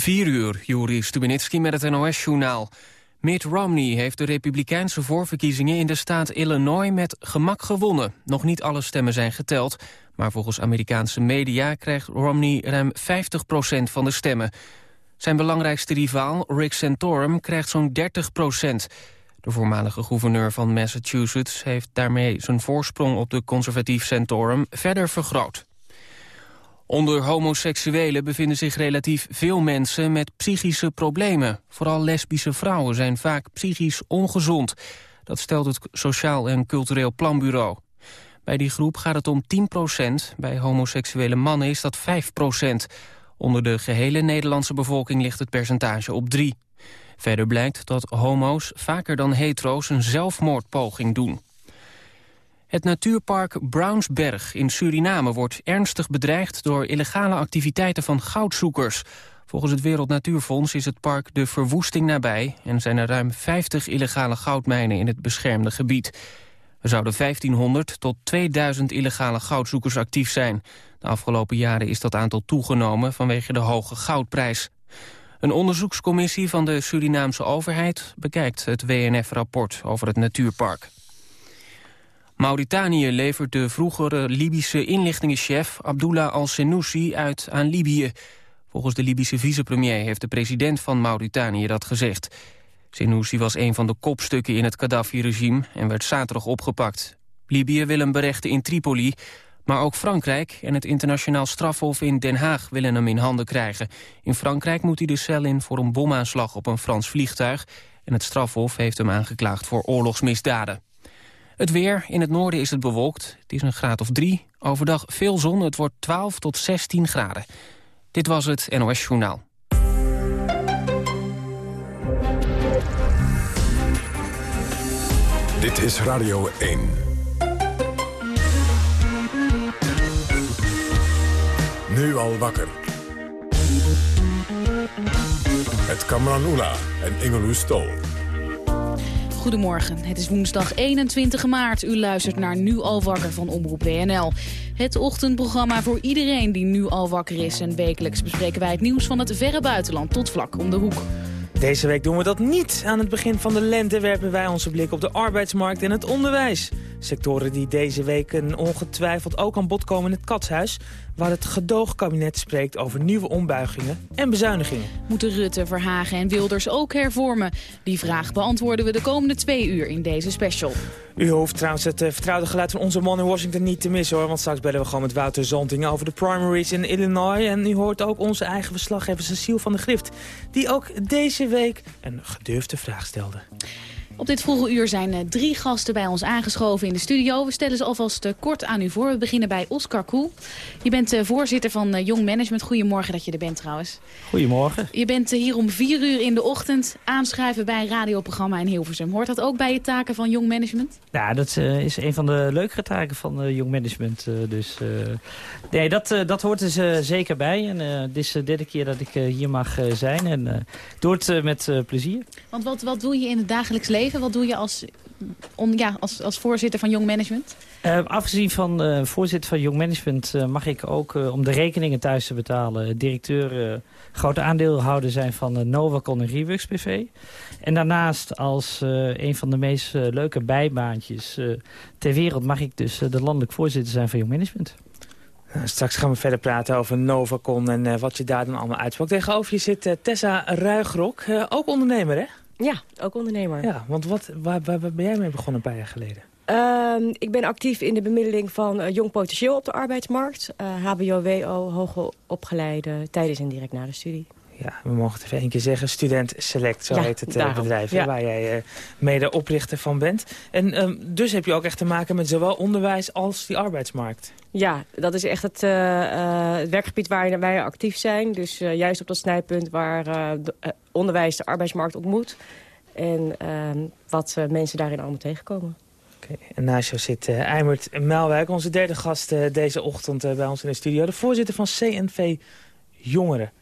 4 uur, Juri Stubenitski met het NOS-journaal. Mitt Romney heeft de republikeinse voorverkiezingen in de staat Illinois met gemak gewonnen. Nog niet alle stemmen zijn geteld, maar volgens Amerikaanse media krijgt Romney ruim 50% van de stemmen. Zijn belangrijkste rivaal, Rick Santorum, krijgt zo'n 30% De voormalige gouverneur van Massachusetts heeft daarmee zijn voorsprong op de conservatief Santorum verder vergroot. Onder homoseksuelen bevinden zich relatief veel mensen met psychische problemen. Vooral lesbische vrouwen zijn vaak psychisch ongezond. Dat stelt het Sociaal en Cultureel Planbureau. Bij die groep gaat het om 10% Bij homoseksuele mannen is dat 5% Onder de gehele Nederlandse bevolking ligt het percentage op 3. Verder blijkt dat homo's vaker dan hetero's een zelfmoordpoging doen. Het natuurpark Brownsberg in Suriname wordt ernstig bedreigd door illegale activiteiten van goudzoekers. Volgens het Wereld Natuurfonds is het park de verwoesting nabij en zijn er ruim 50 illegale goudmijnen in het beschermde gebied. Er zouden 1500 tot 2000 illegale goudzoekers actief zijn. De afgelopen jaren is dat aantal toegenomen vanwege de hoge goudprijs. Een onderzoekscommissie van de Surinaamse overheid bekijkt het WNF-rapport over het natuurpark. Mauritanië levert de vroegere Libische inlichtingenchef Abdullah al-Senussi uit aan Libië. Volgens de Libische vicepremier heeft de president van Mauritanië dat gezegd. Senussi was een van de kopstukken in het Gaddafi-regime en werd zaterdag opgepakt. Libië wil hem berechten in Tripoli, maar ook Frankrijk en het internationaal strafhof in Den Haag willen hem in handen krijgen. In Frankrijk moet hij de cel in voor een bomaanslag op een Frans vliegtuig en het strafhof heeft hem aangeklaagd voor oorlogsmisdaden. Het weer, in het noorden is het bewolkt. Het is een graad of drie. Overdag veel zon, het wordt 12 tot 16 graden. Dit was het NOS Journaal. Dit is Radio 1. Nu al wakker. Het Kamran Oela en Ingeloes Stol. Goedemorgen, het is woensdag 21 maart. U luistert naar Nu al wakker van Omroep WNL. Het ochtendprogramma voor iedereen die nu al wakker is. En wekelijks bespreken wij het nieuws van het verre buitenland tot vlak om de hoek. Deze week doen we dat niet. Aan het begin van de lente werpen wij onze blik op de arbeidsmarkt en het onderwijs. Sectoren die deze week ongetwijfeld ook aan bod komen in het katshuis... waar het gedoogkabinet spreekt over nieuwe ombuigingen en bezuinigingen. Moeten Rutte, Verhagen en Wilders ook hervormen? Die vraag beantwoorden we de komende twee uur in deze special. U hoeft trouwens het uh, vertrouwde geluid van onze man in Washington niet te missen hoor. Want straks bellen we gewoon met Wouter Zonting over de primaries in Illinois. En u hoort ook onze eigen verslaggever Cecile van de Grift. Die ook deze week een gedurfde vraag stelde. Op dit vroege uur zijn uh, drie gasten bij ons aangeschoven in de studio. We stellen ze alvast uh, kort aan u voor. We beginnen bij Oscar Koel. Je bent uh, voorzitter van Young Management. Goedemorgen dat je er bent trouwens. Goedemorgen. Je bent hier om vier uur in de ochtend aanschrijven bij een radioprogramma in Hilversum. Hoort dat ook bij je taken van Young Management? Ja, dat is een van de leukere taken van Young Management. dus nee, dat, dat hoort er dus, zeker bij. En dit is de derde keer dat ik hier mag zijn. En ik doe het met plezier. Want wat, wat doe je in het dagelijks leven? Wat doe je als, on, ja, als, als voorzitter van Young Management? Uh, afgezien van uh, voorzitter van Young Management uh, mag ik ook om de rekeningen thuis te betalen... directeur, grote aandeelhouder zijn van Novacon en Reworks BV. En daarnaast als een van de meest leuke bijbaantjes ter wereld... mag ik dus de landelijk voorzitter zijn van Young Management. Straks gaan we verder praten over Novacon en wat je daar dan allemaal uitsprak. Tegenover je zit Tessa Ruigrok, ook ondernemer hè? Ja, ook ondernemer. Ja, want wat, waar, waar, ben jij mee begonnen een paar jaar geleden? Uh, ik ben actief in de bemiddeling van uh, jong potentieel op de arbeidsmarkt. Uh, HBO, WO, hoger opgeleide tijdens en direct na de studie. Ja, we mogen het even één keer zeggen. Student Select, zo heet het uh, bedrijf ja. waar jij mede oprichter van bent. En um, dus heb je ook echt te maken met zowel onderwijs als die arbeidsmarkt. Ja, dat is echt het, het werkgebied waar wij actief zijn. Dus juist op dat snijpunt waar de, onderwijs de arbeidsmarkt ontmoet. En uh, wat uh, mensen daarin allemaal tegenkomen. Okay. En naast jou zit uh, Eimert Melwijk, onze derde gast uh, deze ochtend bij ons in de studio. De voorzitter van CNV Jongeren.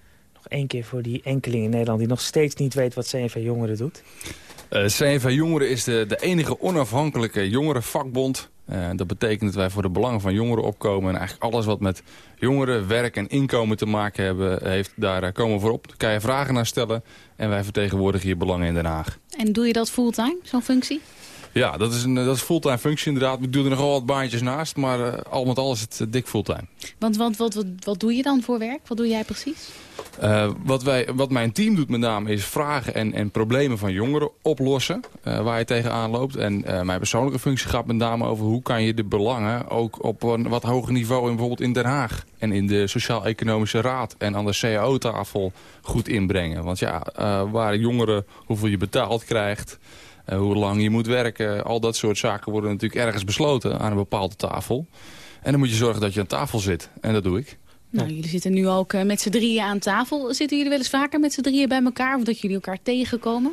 Één keer voor die enkeling in Nederland die nog steeds niet weet wat CNV Jongeren doet. CNV Jongeren is de, de enige onafhankelijke jongerenvakbond Uh, dat betekent dat wij voor de belangen van jongeren opkomen. En eigenlijk alles wat met jongeren, werk en inkomen te maken hebben, heeft, daar komen we voor op. Daar kan je vragen naar stellen. En wij vertegenwoordigen je belangen in Den Haag. En doe je dat fulltime, zo'n functie? Ja, dat is een dat is fulltime functie inderdaad. Ik doe er nogal wat baantjes naast, maar uh, al met al is het uh, dik fulltime. Want, want wat, wat, wat doe je dan voor werk? Wat doe jij precies? Uh, wat, wij, wat mijn team doet met name is vragen en, en problemen van jongeren oplossen. waar je tegenaan loopt. En mijn persoonlijke functie gaat met name over hoe kan je de belangen ook op een wat hoger niveau in bijvoorbeeld in Den Haag. En in de Sociaal-Economische Raad en aan de CAO-tafel goed inbrengen. Want ja, waar jongeren hoeveel je betaald krijgt... Uh, hoe lang je moet werken. Al dat soort zaken worden natuurlijk ergens besloten aan een bepaalde tafel. En dan moet je zorgen dat je aan tafel zit. En dat doe ik. Nou, jullie zitten nu ook uh, met z'n drieën aan tafel. Zitten jullie wel eens vaker met z'n drieën bij elkaar? Of dat jullie elkaar tegenkomen?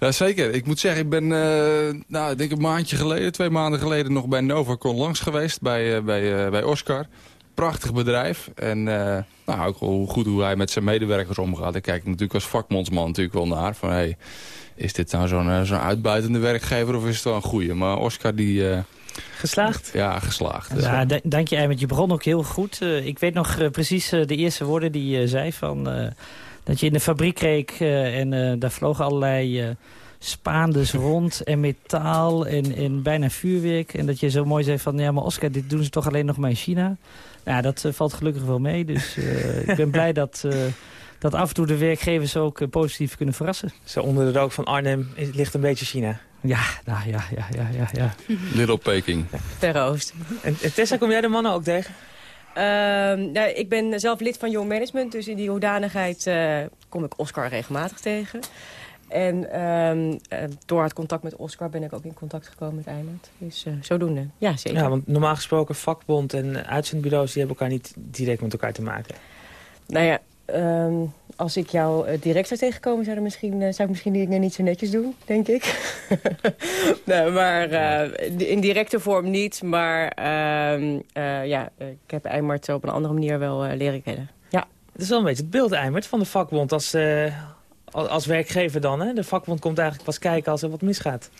Ja, zeker. Ik moet zeggen, ik ben uh, nou, ik denk een maandje geleden, twee maanden geleden... nog bij Novacon langs geweest, bij, bij, bij Oscar. Prachtig bedrijf. En nou, ook hoe goed hoe hij met zijn medewerkers omgaat. Ik kijk natuurlijk als vakmondsman natuurlijk wel naar. Van, hey, is dit nou zo'n uh, zo'n uitbuitende werkgever of is het wel een goede? Maar Oscar die... Uh, geslaagd? Ja, geslaagd. Ja, dank je want je begon ook heel goed. Uh, ik weet nog precies de eerste woorden die je zei van... dat je in de fabriek keek en daar vlogen allerlei spaanders rond en metaal en, en bijna vuurwerk. En dat je zo mooi zei van, ja maar Oscar, dit doen ze toch alleen nog maar in China. Ja, dat valt gelukkig wel mee. Dus ik ben blij dat dat af en toe de werkgevers ook eh, positief kunnen verrassen. Zo onder de rook van Arnhem ligt een beetje China. Ja, nou ja, ja, ja, ja. ja. Little Peking. Verre Oost. En, Tessa, kom jij de mannen ook tegen? Uh, nou, ik ben zelf lid van Young Management, dus in die hoedanigheid uh, kom ik Oscar regelmatig tegen. En uh, door het contact met Oscar ben ik ook in contact gekomen met Eimert. Dus zodoende, ja zeker. Ja, want normaal gesproken vakbond en uitzendbureaus... die hebben elkaar niet direct met elkaar te maken. Nou ja, Um, als ik jou uh, direct zou tegenkomen, zou, misschien, uh, zou ik misschien dingen niet zo netjes doen, denk ik. nee, maar uh, in directe vorm niet. Maar ehm, ja, ik heb Eimert op een andere manier wel leren kennen. Ja. Het is wel een beetje het beeld, Eimert, van de vakbond als, als werkgever dan. Hè? De vakbond komt eigenlijk pas kijken als er wat misgaat.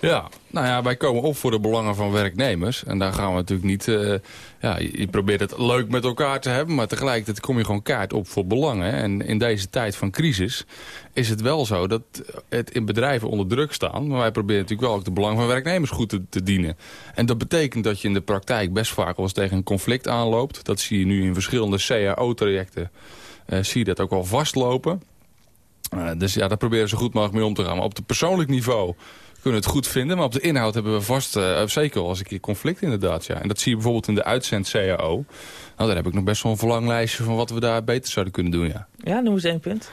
Ja, nou ja, wij komen op voor de belangen van werknemers. En daar gaan we natuurlijk niet... Uh, ja, je probeert het leuk met elkaar te hebben... maar tegelijkertijd kom je gewoon kaart op voor belangen. En in deze tijd van crisis is het wel zo dat het in bedrijven onder druk staan. Maar wij proberen natuurlijk wel ook de belangen van werknemers goed te, dienen. En dat betekent dat je in de praktijk best vaak wel eens tegen een conflict aanloopt. Dat zie je nu in verschillende CAO-trajecten. Uh, zie je dat ook wel vastlopen. Uh, dus ja, daar proberen we zo goed mogelijk mee om te gaan. Maar op het persoonlijk niveau kunnen het goed vinden. Maar op de inhoud hebben we vast, uh, zeker wel eens een keer conflict inderdaad. Ja. En dat zie je bijvoorbeeld in de uitzend-CAO. Nou, daar heb ik nog best wel een verlanglijstje van wat we daar beter zouden kunnen doen. Ja, ja noem eens één punt.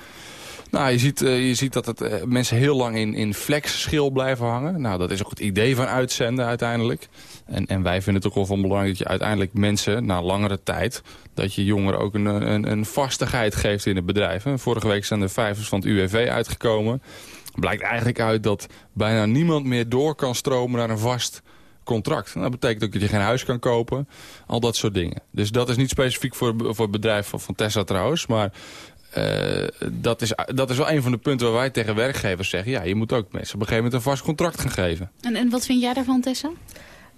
Nou, je ziet, uh, je ziet dat het, uh, mensen heel lang in, in flex-schil blijven hangen. Nou, dat is ook het idee van uitzenden uiteindelijk. En, en wij vinden het ook wel van belang dat je uiteindelijk mensen, na langere tijd... dat je jongeren ook een, een, een vastigheid geeft in het bedrijf. Vorige week zijn de vijvers van het UWV uitgekomen blijkt eigenlijk uit dat bijna niemand meer door kan stromen naar een vast contract. dat betekent ook dat je geen huis kan kopen. Al dat soort dingen. Dus dat is niet specifiek voor, voor het bedrijf van, Tessa trouwens. Maar uh, dat, is, dat is wel een van de punten waar wij tegen werkgevers zeggen... ja, je moet ook mensen op een gegeven moment een vast contract gaan geven. En, en wat vind jij daarvan, Tessa?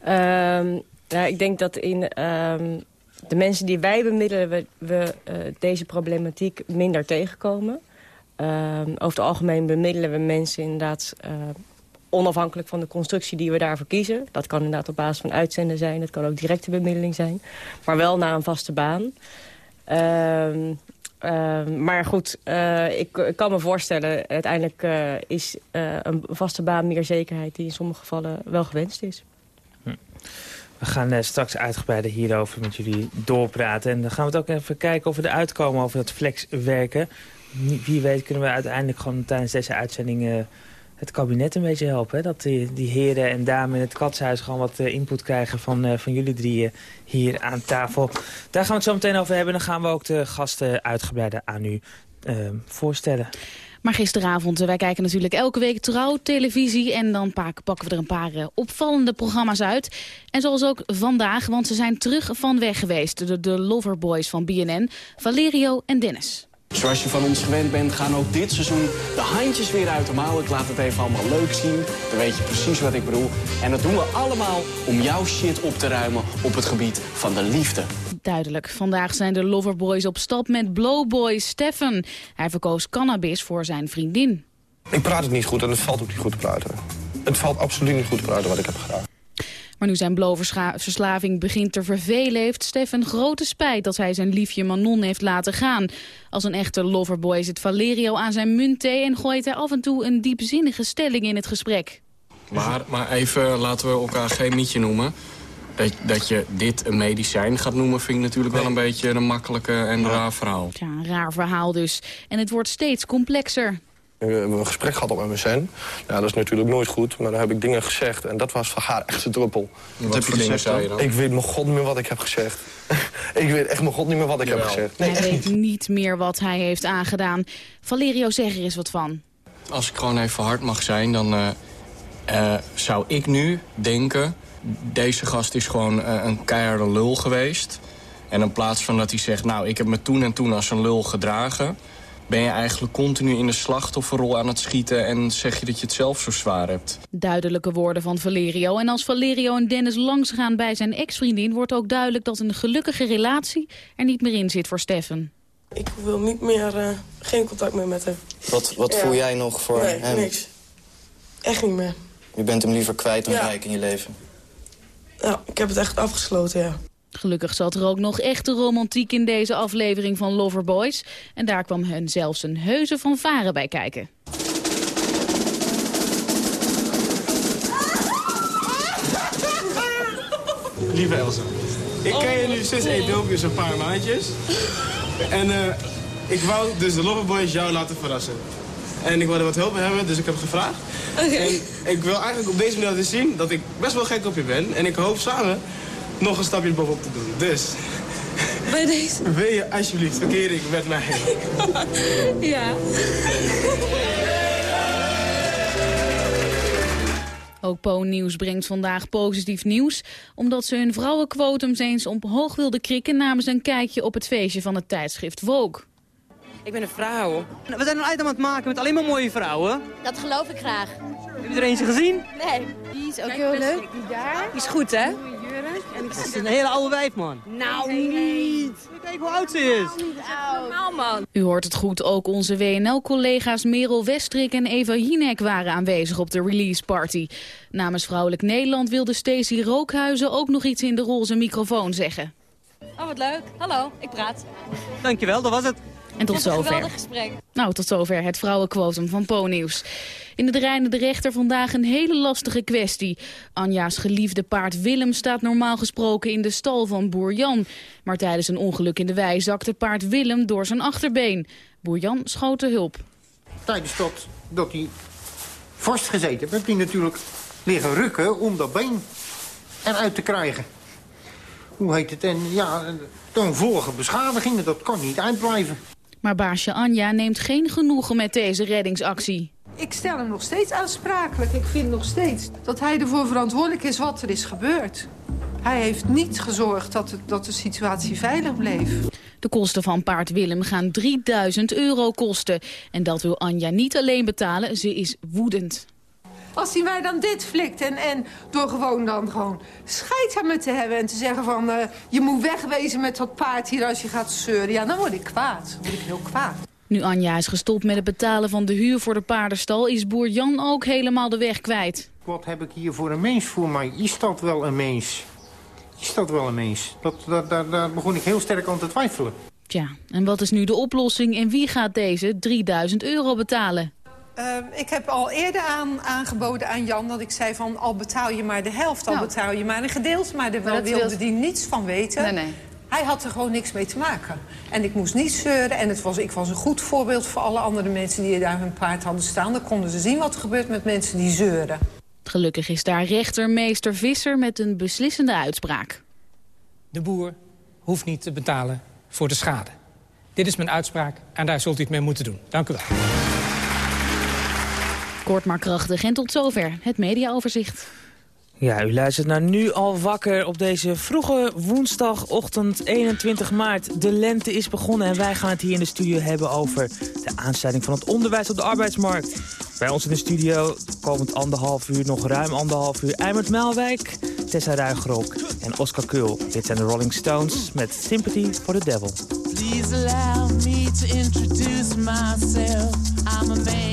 Um, ik denk dat in um, de mensen die wij bemiddelen... we, we uh, deze problematiek minder tegenkomen... Uh, over het algemeen bemiddelen we mensen inderdaad uh, onafhankelijk van de constructie die we daarvoor kiezen. Dat kan inderdaad op basis van uitzenden zijn, dat kan ook directe bemiddeling zijn. Maar wel naar een vaste baan. Maar goed, uh, ik, kan me voorstellen, uiteindelijk is een vaste baan meer zekerheid die in sommige gevallen wel gewenst is. We gaan straks uitgebreider hierover met jullie doorpraten. En dan gaan we het ook even kijken of we eruit komen over dat flexwerken wie weet kunnen we uiteindelijk gewoon tijdens deze uitzending uh, het kabinet een beetje helpen. Dat die, die heren en dames in het katshuis gewoon wat uh, input krijgen van, uh, van jullie drieën hier aan tafel. Daar gaan we het zo meteen over hebben. Dan gaan we ook de gasten uitgebreider aan u voorstellen. Maar gisteravond, wij kijken natuurlijk elke week trouw televisie... en dan pakken we er een paar opvallende programma's uit. En zoals ook vandaag, want ze zijn terug van weg geweest. De, Loverboys van BNN, Valerio en Dennis. Zoals je van ons gewend bent, gaan ook dit seizoen de handjes weer uit de mouwen. Ik laat het even allemaal leuk zien. Dan weet je precies wat ik bedoel. En dat doen we allemaal om jouw shit op te ruimen op het gebied van de liefde. Duidelijk. Vandaag zijn de Loverboys op stap met Blowboy Stefan. Hij verkoos cannabis voor zijn vriendin. Ik praat het niet goed en het valt ook niet goed te praten. Het valt absoluut niet goed te praten wat ik heb gedaan. Maar nu zijn blowverslaving begint te vervelen... heeft Stefan grote spijt dat hij zijn liefje Manon heeft laten gaan. Als een echte loverboy zit Valerio aan zijn muntthee... en gooit hij af en toe een diepzinnige stelling in het gesprek. Maar, maar even laten we elkaar geen mietje noemen. Dat, dat je dit een medicijn gaat noemen... vind ik natuurlijk wel een beetje een makkelijke en raar verhaal. Ja, een raar verhaal dus. En het wordt steeds complexer. We hebben een gesprek gehad op MSN. Ja, dat is natuurlijk nooit goed, maar dan heb ik dingen gezegd. En dat was voor haar echt een druppel. Wat, heb je gezegd dan? dan? Ik weet mijn god niet meer wat ik heb gezegd. ik weet echt mijn god niet meer wat ik heb gezegd. Nee, hij weet niet. meer wat hij heeft aangedaan. Valerio, zeg er eens wat van. Als ik gewoon even hard mag zijn, dan uh, uh, zou ik nu denken... deze gast is gewoon uh, een keiharde lul geweest. En in plaats van dat hij zegt, nou, ik heb me toen en toen als een lul gedragen ben je eigenlijk continu in de slachtofferrol aan het schieten... en zeg je dat je het zelf zo zwaar hebt. Duidelijke woorden van Valerio. En als Valerio en Dennis langsgaan bij zijn ex-vriendin... wordt ook duidelijk dat een gelukkige relatie er niet meer in zit voor Steffen. Ik wil niet meer, uh, geen contact meer met hem. Wat, wat voel jij nog voor nee, hem? niks. Echt niet meer. Je bent hem liever kwijt dan ja. rijk in je leven? Ja, ik heb het echt afgesloten, ja. Gelukkig zat er ook nog echte romantiek in deze aflevering van Loverboys. En daar kwam hen zelfs een heuse van varen bij kijken. Lieve Elsa, ik ken je nu sinds Ethiopië een paar maandjes. En uh, ik wou dus de Loverboys jou laten verrassen. En ik wilde wat hulp hebben, dus ik heb gevraagd. Okay. En ik wil eigenlijk op deze manier laten zien dat ik best wel gek op je ben. En ik hoop samen nog een stapje bovenop te doen. Dus... Bij deze? Wil je alsjeblieft verkering met mij? ja. Ook Po Nieuws brengt vandaag positief nieuws... omdat ze hun vrouwenquotums eens omhoog wilden krikken... namens een kijkje op het feestje van het tijdschrift Vogue. Ik ben een vrouw. We zijn een item aan het maken met alleen maar mooie vrouwen. Dat geloof ik graag. Heb je er eentje gezien? Nee. Die is ook heel leuk. Die daar. Die is goed, hè? En het is een hele oude wijf, man. Nou, niet. Kijk hoe oud ze is. Normaal, man. U hoort het goed, ook onze WNL-collega's Merel Westrik en Eva Jinek waren aanwezig op de release party. Namens Vrouwelijk Nederland wilde Stacey Rookhuizen ook nog iets in de roze microfoon zeggen. Oh, wat leuk. Hallo, ik praat. Dankjewel, dat was het. En tot zover. Een geweldig gesprek. Nou, tot zover het vrouwenquotum van Po-nieuws. In de Rijnen de rechter vandaag een hele lastige kwestie. Anja's geliefde paard Willem staat normaal gesproken in de stal van boer Jan. Maar tijdens een ongeluk in de wei zakte paard Willem door zijn achterbeen. Boer Jan schoot de hulp. Tijdens dat, dat hij vast gezeten heeft, heeft hij natuurlijk liggen rukken om dat been eruit te krijgen. Hoe heet het? En ja, dan volgen beschadigingen, dat kan niet uitblijven. Maar baasje Anja neemt geen genoegen met deze reddingsactie. Ik stel hem nog steeds aansprakelijk. Ik vind nog steeds dat hij ervoor verantwoordelijk is wat er is gebeurd. Hij heeft niet gezorgd dat, het, dat de situatie veilig bleef. De kosten van paard Willem gaan 3000 euro kosten. En dat wil Anja niet alleen betalen, ze is woedend. Als hij mij dan dit flikt en, en door gewoon dan gewoon scheid aan me te hebben... en te zeggen van uh, je moet wegwezen met dat paard hier als je gaat zeuren... ja, dan word ik kwaad. Dan word ik heel kwaad. Nu Anja is gestopt met het betalen van de huur voor de paardenstal... is boer Jan ook helemaal de weg kwijt. Wat heb ik hier voor een mens voor mij? Is dat wel een mens? Is dat wel een mens? Dat, dat, daar, daar begon ik heel sterk aan te twijfelen. Tja, en wat is nu de oplossing en wie gaat deze 3000 euro betalen? Uh, ik heb al eerder aan, aangeboden aan Jan dat ik zei van... al betaal je maar de helft, al Nou. betaal je maar een gedeelte. Maar daar dat wilde wil- die niets van weten. Nee, nee. Hij had er gewoon niks mee te maken. En ik moest niet zeuren. En het was, ik was een goed voorbeeld voor alle andere mensen die daar hun paard hadden staan. Dan konden ze zien wat er gebeurt met mensen die zeuren. Gelukkig is daar rechtermeester Visser met een beslissende uitspraak. De boer hoeft niet te betalen voor de schade. Dit is mijn uitspraak en daar zult u het mee moeten doen. Dank u wel. Kort maar krachtig en tot zover het mediaoverzicht. Ja, u luistert naar Nu al wakker op deze vroege woensdagochtend 21 maart. De lente is begonnen en wij gaan het hier in de studio hebben over de aansluiting van het onderwijs op de arbeidsmarkt. Bij ons in de studio komend anderhalf uur, nog ruim anderhalf uur, Eimert Melwijk, Tessa Ruigrok en Oscar Kul. Dit zijn de Rolling Stones met Sympathy for the Devil. Please allow me to introduce myself. I'm a man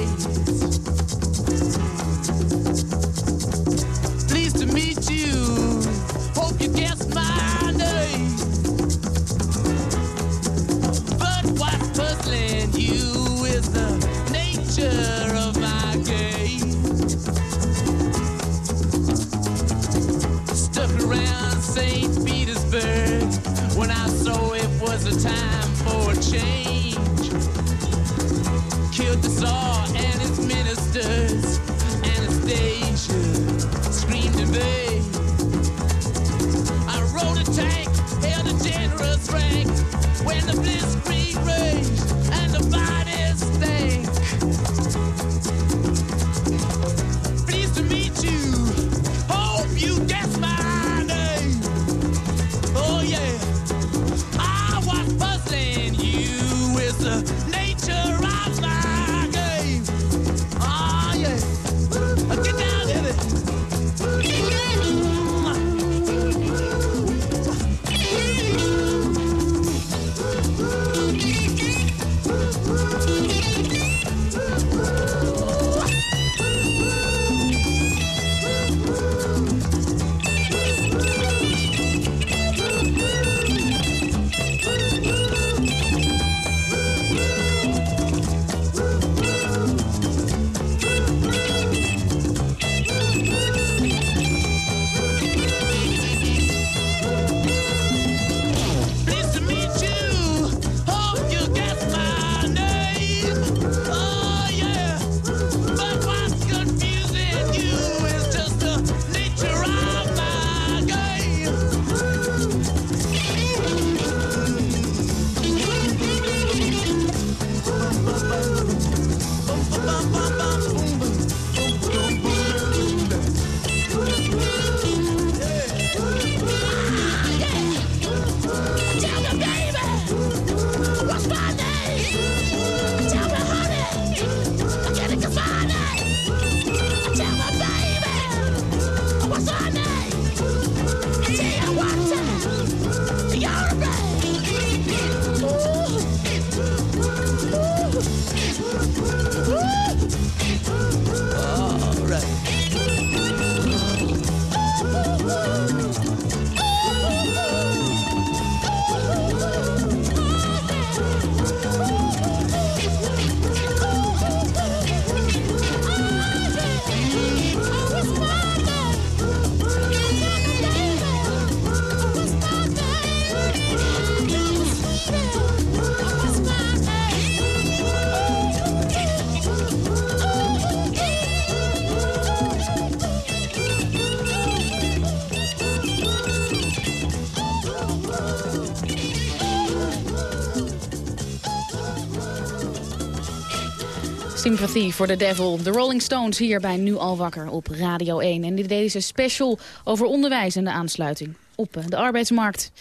Sympathy for the Devil. De Rolling Stones hier bij Nu al wakker op Radio 1. En dit deze special over onderwijs en de aansluiting op eh, de arbeidsmarkt.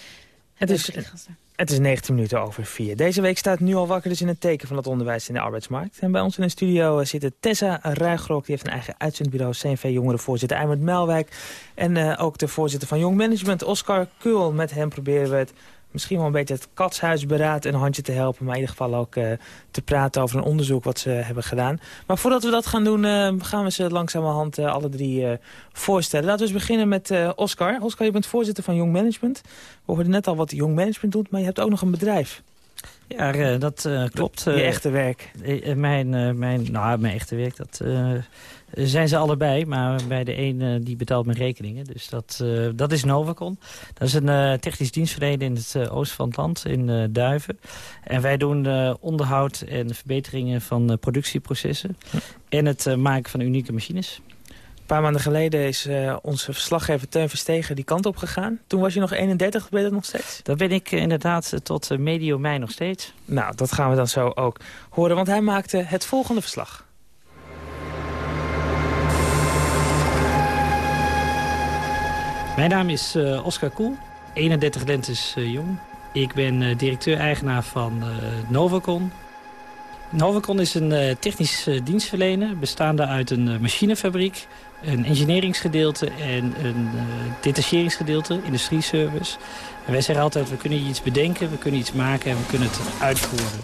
Het is, het is 19 minuten over 4. Deze week staat Nu al wakker dus in het teken van het onderwijs in de arbeidsmarkt. En bij ons in de studio eh, zitten Tessa Ruigrok. Die heeft een eigen uitzendbureau, CNV Jongerenvoorzitter Eimert Melwijk. En eh, ook de voorzitter van Jong Management, Oscar Keul. Met hem proberen we het misschien wel een beetje het katshuisberaad een handje te helpen. Maar in ieder geval ook eh, te praten over een onderzoek wat ze hebben gedaan. Maar voordat we dat gaan doen, eh, gaan we ze langzamerhand eh, alle drie voorstellen. Laten we eens beginnen met Oscar. Oscar, je bent voorzitter van Jong Management. We hoorden net al wat Jong Management doet, maar je hebt ook nog een bedrijf. Ja, eh, dat eh, klopt. Je Eh, echte werk. mijn, mijn, nou, mijn echte werk, dat zijn ze allebei. Maar bij de een die betaalt mijn rekeningen. Dus dat, dat is Novacon. Dat is een technisch dienstverlener in het oosten van het land, in Duiven. En wij doen onderhoud en verbeteringen van productieprocessen. En het maken van unieke machines. Een paar maanden geleden is eh, onze verslaggever Teun Verstegen die kant op gegaan. Toen was je nog 31, ben je dat nog steeds? Dat ben ik inderdaad eh, tot eh, medio mei nog steeds. Nou, dat gaan we dan zo ook horen, want hij maakte het volgende verslag. Mijn naam is eh, Oscar Koel, 31 lentes jong. Ik ben eh, directeur-eigenaar van eh, Novacon. Novacon is een eh, technisch dienstverlener bestaande uit een machinefabriek, een engineeringsgedeelte en een eh, detacheringsgedeelte, industrieservice. En wij zeggen altijd, we kunnen iets bedenken, we kunnen iets maken en we kunnen het uitvoeren.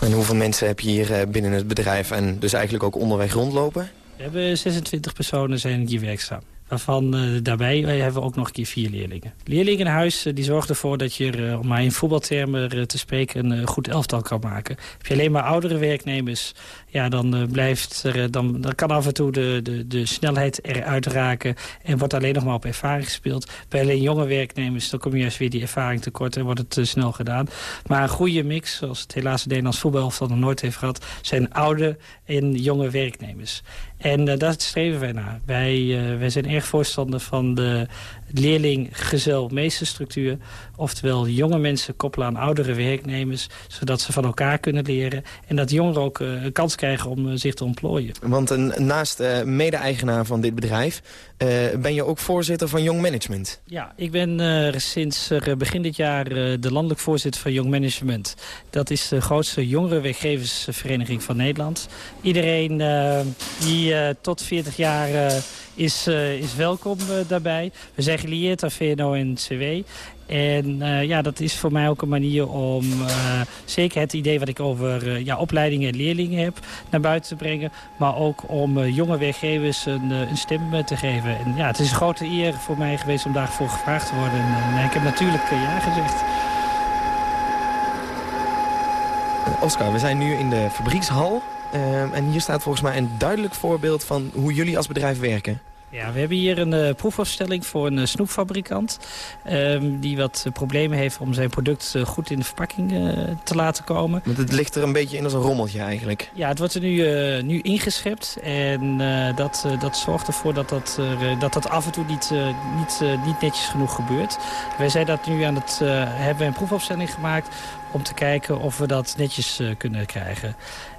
En hoeveel mensen heb je hier eh, binnen het bedrijf en dus eigenlijk ook onderweg rondlopen? We hebben 26 personen zijn hier werkzaam. Waarvan eh, daarbij eh, hebben we ook nog een keer vier leerlingen. Leerlingen in huis eh, die zorgen ervoor dat je, eh, om maar in voetbaltermen te spreken, een goed elftal kan maken. Heb je alleen maar oudere werknemers, ja, dan, blijft er, dan, kan af en toe de, de, de snelheid eruit raken en wordt alleen nog maar op ervaring gespeeld. Bij alleen jonge werknemers, dan kom je juist weer die ervaring tekort en wordt het te snel gedaan. Maar een goede mix, zoals het helaas het Nederlands voetbalelftal nog nooit heeft gehad, zijn oude en jonge werknemers. En uh, daar streven wij naar. Wij, uh, wij zijn erg voorstander van de leerling-gezel-meesterstructuur. Oftewel jonge mensen koppelen aan oudere werknemers... zodat ze van elkaar kunnen leren. En dat jongeren ook uh, een kans krijgen om zich te ontplooien. Want een, naast mede-eigenaar van dit bedrijf... ben je ook voorzitter van Young Management. Ja, ik ben sinds begin dit jaar de landelijk voorzitter van Young Management. Dat is de grootste jongerenwerkgeversvereniging van Nederland. Iedereen die tot 40 jaar is, is welkom daarbij. We zijn gelieerd aan VNO en CW. En uh, ja, dat is voor mij ook een manier om zeker het idee wat ik over ja, opleidingen en leerlingen heb naar buiten te brengen. Maar ook om jonge werkgevers een, een, stem te geven. En ja, het is een grote eer voor mij geweest om daarvoor gevraagd te worden. En ik heb natuurlijk ja gezegd. Oscar, we zijn nu in de fabriekshal. Uh, en hier staat volgens mij een duidelijk voorbeeld van hoe jullie als bedrijf werken. Ja, we hebben hier een uh, proefafstelling voor een uh, snoepfabrikant... Um, die wat uh, problemen heeft om zijn product goed in de verpakking te laten komen. Want het ligt er een beetje in als een rommeltje eigenlijk. Ja, het wordt er nu, nu ingeschept en dat, dat zorgt ervoor dat dat, dat, dat af en toe niet, niet, niet netjes genoeg gebeurt. Wij zijn dat nu aan het, hebben een proefafstelling gemaakt om te kijken of we dat netjes kunnen krijgen.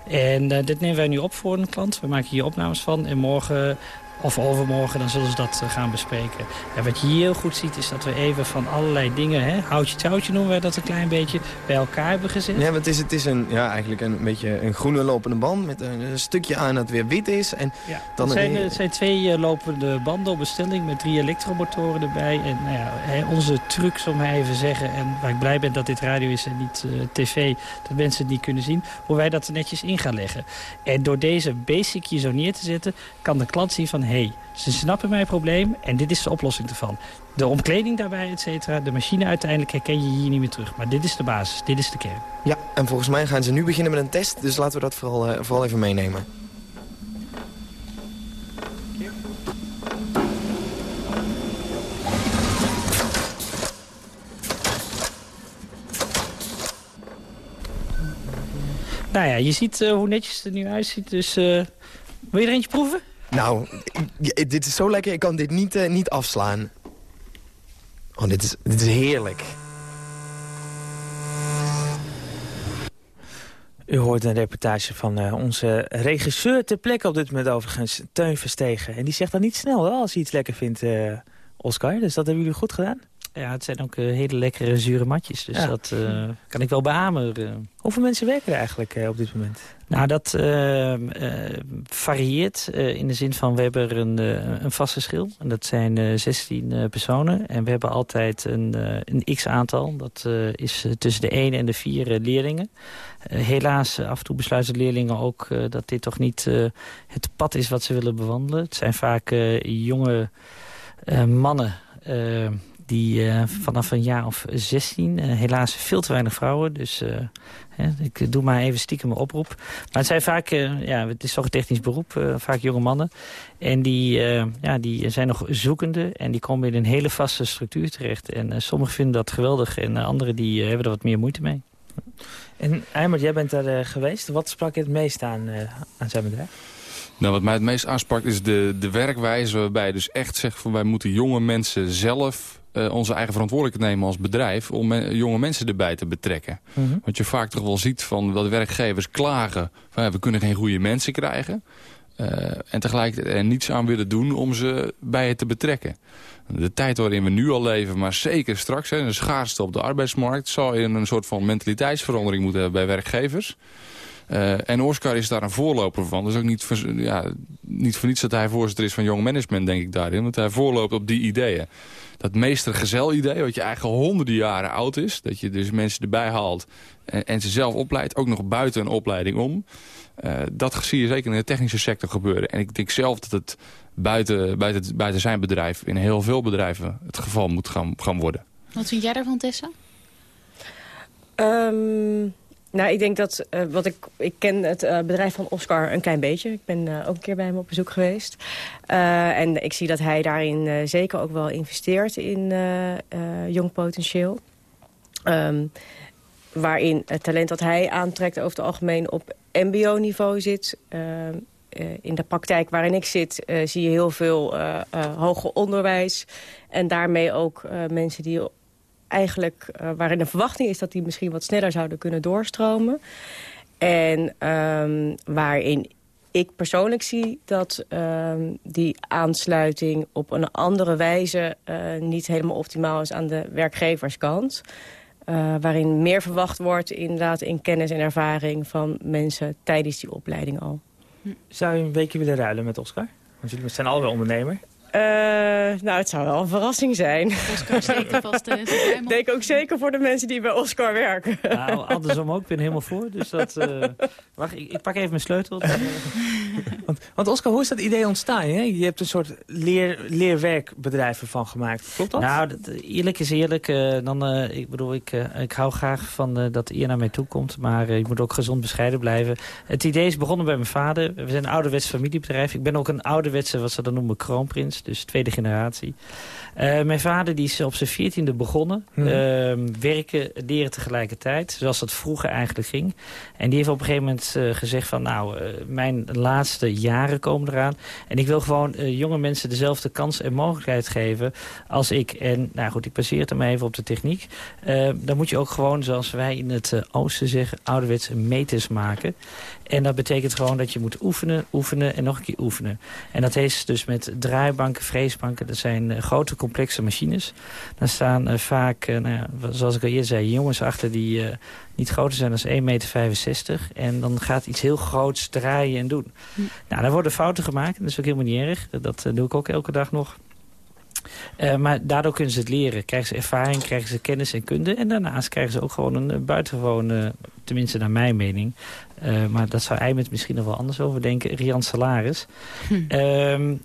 En uh, dit nemen wij nu op voor een klant. We maken hier opnames van. En morgen of overmorgen, dan zullen ze dat uh, gaan bespreken. En wat je hier heel goed ziet, is dat we even van allerlei dingen... Hè, houtje touwtje noemen wij dat een klein beetje, bij elkaar hebben gezet. Ja, het is, het is een, ja, eigenlijk een beetje een groene lopende band... met een, een stukje aan dat weer wit is. En ja, dan het, zijn, het zijn twee uh, lopende banden op bestelling met drie elektromotoren erbij. En nou ja, hè, onze truc, zal maar even zeggen... en waar ik blij ben dat dit radio is en niet uh, tv... dat mensen het niet kunnen zien, hoe wij dat er netjes in gaan leggen. En door deze basic hier zo neer te zetten... kan de klant zien van hey, ze snappen mijn probleem en dit is de oplossing ervan. De omkleding daarbij, et cetera, de machine uiteindelijk herken je hier niet meer terug. Maar dit is de basis, dit is de kern. Ja, en volgens mij gaan ze nu beginnen met een test, dus laten we dat vooral, uh, vooral even meenemen. Nou ja, je ziet uh, hoe netjes het er nu uitziet, dus uh, wil je er eentje proeven? Nou, dit is zo lekker. Ik kan dit niet, uh, niet afslaan. Oh, dit is, dit is heerlijk. U hoort een reportage van uh, onze regisseur ter plekke op dit moment overigens, Teun Verstegen. En die zegt dan niet snel als hij iets lekker vindt, uh, Oscar. Dus dat hebben jullie goed gedaan. Ja, het zijn ook uh, hele lekkere zure matjes. Dus ja. dat kan ik wel beamen. Hoeveel mensen werken er eigenlijk op dit moment? Nou, dat varieert in de zin van we hebben er een, een vaste schil. En dat zijn 16 personen. En we hebben altijd een, een x-aantal. Dat is tussen de 1 en de 4 leerlingen. helaas, af en toe besluiten leerlingen ook dat dit toch niet het pad is wat ze willen bewandelen. Het zijn vaak jonge mannen die eh, vanaf een jaar of 16, eh, helaas veel te weinig vrouwen. Dus eh, hè, ik doe maar even stiekem een oproep. Maar het zijn vaak, eh, ja, het is toch een technisch beroep, eh, vaak jonge mannen. En die, eh, ja, die zijn nog zoekende en die komen in een hele vaste structuur terecht. En eh, sommigen vinden dat geweldig en anderen die, hebben er wat meer moeite mee. En Eimert, jij bent daar eh, geweest. Wat sprak je het meest aan, eh, aan zijn bedrijf? Nou, wat mij het meest aansprak is de, de werkwijze waarbij je dus echt zegt... van wij moeten jonge mensen zelf onze eigen verantwoordelijkheid nemen als bedrijf... om me- jonge mensen erbij te betrekken. Mhm. Wat je vaak toch wel ziet van dat werkgevers klagen... van ja, we kunnen geen goede mensen krijgen. Eh, en tegelijkertijd er niets aan willen doen om ze bij je te betrekken. De tijd waarin we nu al leven, maar zeker straks... Hè, een schaarste op de arbeidsmarkt... zal je een soort van mentaliteitsverandering moeten hebben bij werkgevers... Eh, en Oscar is daar een voorloper van. Dat is ook niet voor, ja, niet voor niets dat hij voorzitter is van Young Management, denk ik daarin. Want hij voorloopt op die ideeën. Dat meester-gezel-idee, wat je eigenlijk al honderden jaren oud is. Dat je dus mensen erbij haalt en, en ze zelf opleidt. Ook nog buiten een opleiding om. Eh, dat zie je zeker in de technische sector gebeuren. En ik denk zelf dat het buiten, buiten, het- buiten zijn bedrijf... in heel veel bedrijven het geval moet gaan, gaan worden. Wat vind jij daarvan, Tessa? Ehm, nou, ik denk dat, eh, wat ik, ik ken het eh, bedrijf van Oscar een klein beetje. Ik ben eh, ook een keer bij hem op bezoek geweest. En ik zie dat hij daarin zeker ook wel investeert in jong potentieel. Ehm, waarin het talent dat hij aantrekt over het algemeen op mbo-niveau zit. Ehm, eh, in de praktijk waarin ik zit zie je heel veel hoger onderwijs. En daarmee ook mensen die eigenlijk eh, waarin de verwachting is dat die misschien wat sneller zouden kunnen doorstromen. En ehm, waarin ik persoonlijk zie dat ehm, die aansluiting op een andere wijze eh, niet helemaal optimaal is aan de werkgeverskant. Eh, waarin meer verwacht wordt inderdaad in kennis en ervaring van mensen tijdens die opleiding al. Zou je een weekje willen ruilen met Oscar? Want jullie zijn allebei ondernemer. Eh, nou, het zou wel een verrassing zijn. Oscar steekt vast uh, Ik denk ook zeker voor de mensen die bij Oscar werken. Nou, andersom ook, ik ben helemaal voor. Dus dat, eh, wacht, ik, ik pak even mijn sleutel. Want, want Oscar, hoe is dat idee ontstaan? Hè? Je hebt een soort leer, leerwerkbedrijf ervan gemaakt. Klopt dat? Nou, dat- eerlijk is eerlijk. eh, dan, eh, ik bedoel, ik, eh, ik hou graag van eh, dat eer naar mij toe komt. Maar eh, ik moet ook gezond bescheiden blijven. Het idee is begonnen bij mijn vader. We zijn een ouderwets familiebedrijf. Ik ben ook een ouderwetse, wat ze dan noemen, kroonprins. Dus tweede generatie. Eh, mijn vader die is op zijn veertiende begonnen. Hmm. Ehm, werken, leren tegelijkertijd. Zoals dat vroeger eigenlijk ging. En die heeft op een gegeven moment eh, gezegd van... nou, eh, mijn laatste jaren komen eraan. En ik wil gewoon eh, jonge mensen dezelfde kans en mogelijkheid geven als ik. En nou goed, ik baseer het maar even op de techniek. Eh, dan moet je ook gewoon, zoals wij in het eh, oosten zeggen... ouderwets meters maken. En dat betekent gewoon dat je moet oefenen, oefenen en nog een keer oefenen. En dat is dus met draaibanken, freesbanken. Dat zijn grote, complexe machines. Daar staan vaak, nou zoals ik al eerder zei, jongens achter die niet groter zijn dan 1,65 meter. En dan gaat iets heel groots draaien en doen. Nou, daar worden fouten gemaakt. En dat is ook helemaal niet erg. Dat, dat eh, doe ik ook elke dag nog. Eh, maar daardoor kunnen ze het leren. Krijgen ze ervaring, krijgen ze kennis en kunde. En daarnaast krijgen ze ook gewoon een eh, buitengewoon, eh, tenminste naar mijn mening... maar dat zou Eimert misschien nog wel anders over denken, riant salaris. Ehm, eh,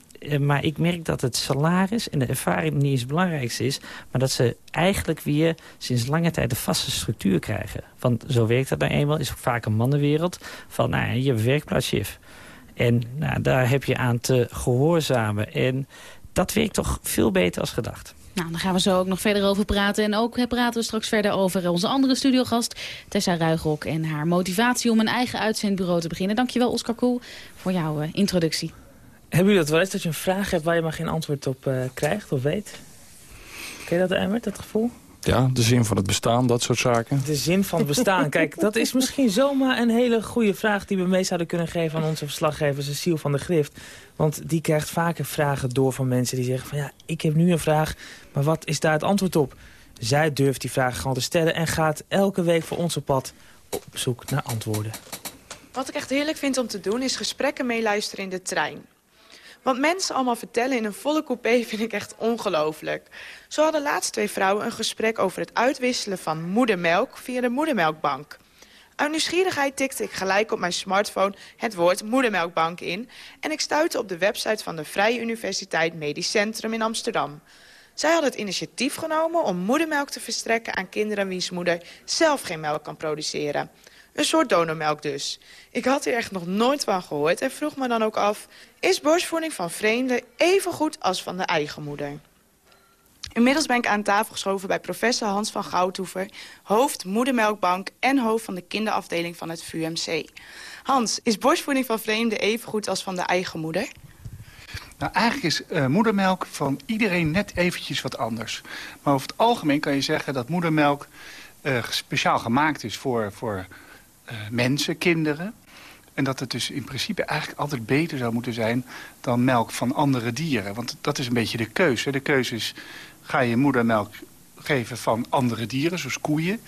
maar ik merk dat het salaris en de ervaring niet eens het belangrijkste is... maar dat ze eigenlijk weer sinds lange tijd een vaste structuur krijgen. Want zo werkt dat nou eenmaal, is ook vaak een mannenwereld... van nou, je werkplaatschef. En nou, daar heb je aan te gehoorzamen. En dat werkt toch veel beter als gedacht. Nou, daar gaan we zo ook nog verder over praten. En ook praten we straks verder over onze andere studiogast, Tessa Ruigrok... en haar motivatie om een eigen uitzendbureau te beginnen. Dankjewel, Oscar Koel, voor jouw eh, introductie. Hebben jullie dat wel eens, dat je een vraag hebt waar je maar geen antwoord op eh, krijgt of weet? Ken je dat, Emmert, dat gevoel? Ja, de zin van het bestaan, dat soort zaken. De zin van het bestaan. Kijk, dat is misschien zomaar een hele goede vraag... die we mee zouden kunnen geven aan onze verslaggever Cecile van der Grift. Want die krijgt vaker vragen door van mensen die zeggen van... ja, ik heb nu een vraag, maar wat is daar het antwoord op? Zij durft die vraag gewoon te stellen... en gaat elke week voor ons op pad op zoek naar antwoorden. Wat ik echt heerlijk vind om te doen is gesprekken meeluisteren in de trein. Wat mensen allemaal vertellen in een volle coupé vind ik echt ongelooflijk. Zo hadden laatst twee vrouwen een gesprek over het uitwisselen van moedermelk via de moedermelkbank. Uit nieuwsgierigheid tikte ik gelijk op mijn smartphone het woord moedermelkbank in... en ik stuitte op de website van de Vrije Universiteit Medisch Centrum in Amsterdam. Zij had het initiatief genomen om moedermelk te verstrekken aan kinderen wiens moeder zelf geen melk kan produceren. Een soort donormelk dus. Ik had hier echt nog nooit van gehoord en vroeg me dan ook af... is borstvoeding van vreemden even goed als van de eigen moeder? Inmiddels ben ik aan tafel geschoven bij professor Hans van Goudhoever... hoofd moedermelkbank en hoofd van de kinderafdeling van het VUMC. Hans, is borstvoeding van vreemden even goed als van de eigen moeder? Nou, eigenlijk is uh, moedermelk van iedereen net eventjes wat anders. Maar over het algemeen kan je zeggen dat moedermelk uh, speciaal gemaakt is voor, voor mensen, kinderen. En dat het dus in principe eigenlijk altijd beter zou moeten zijn dan melk van andere dieren. Want dat is een beetje de keuze. De keuze is, ga je moedermelk geven van andere dieren, zoals koeien...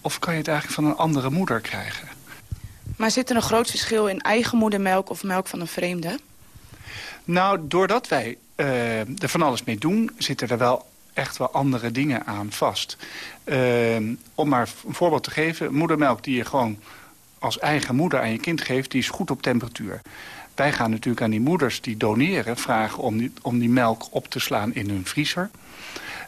of kan je het eigenlijk van een andere moeder krijgen? Maar zit er een groot verschil in eigen moedermelk of melk van een vreemde? Nou, doordat wij uh, er van alles mee doen, zitten er wel echt wel andere dingen aan vast. Uh, om maar een voorbeeld te geven, moedermelk die je gewoon als eigen moeder aan je kind geeft, die is goed op temperatuur. Wij gaan natuurlijk aan die moeders die doneren vragen om die, om die melk op te slaan in hun vriezer.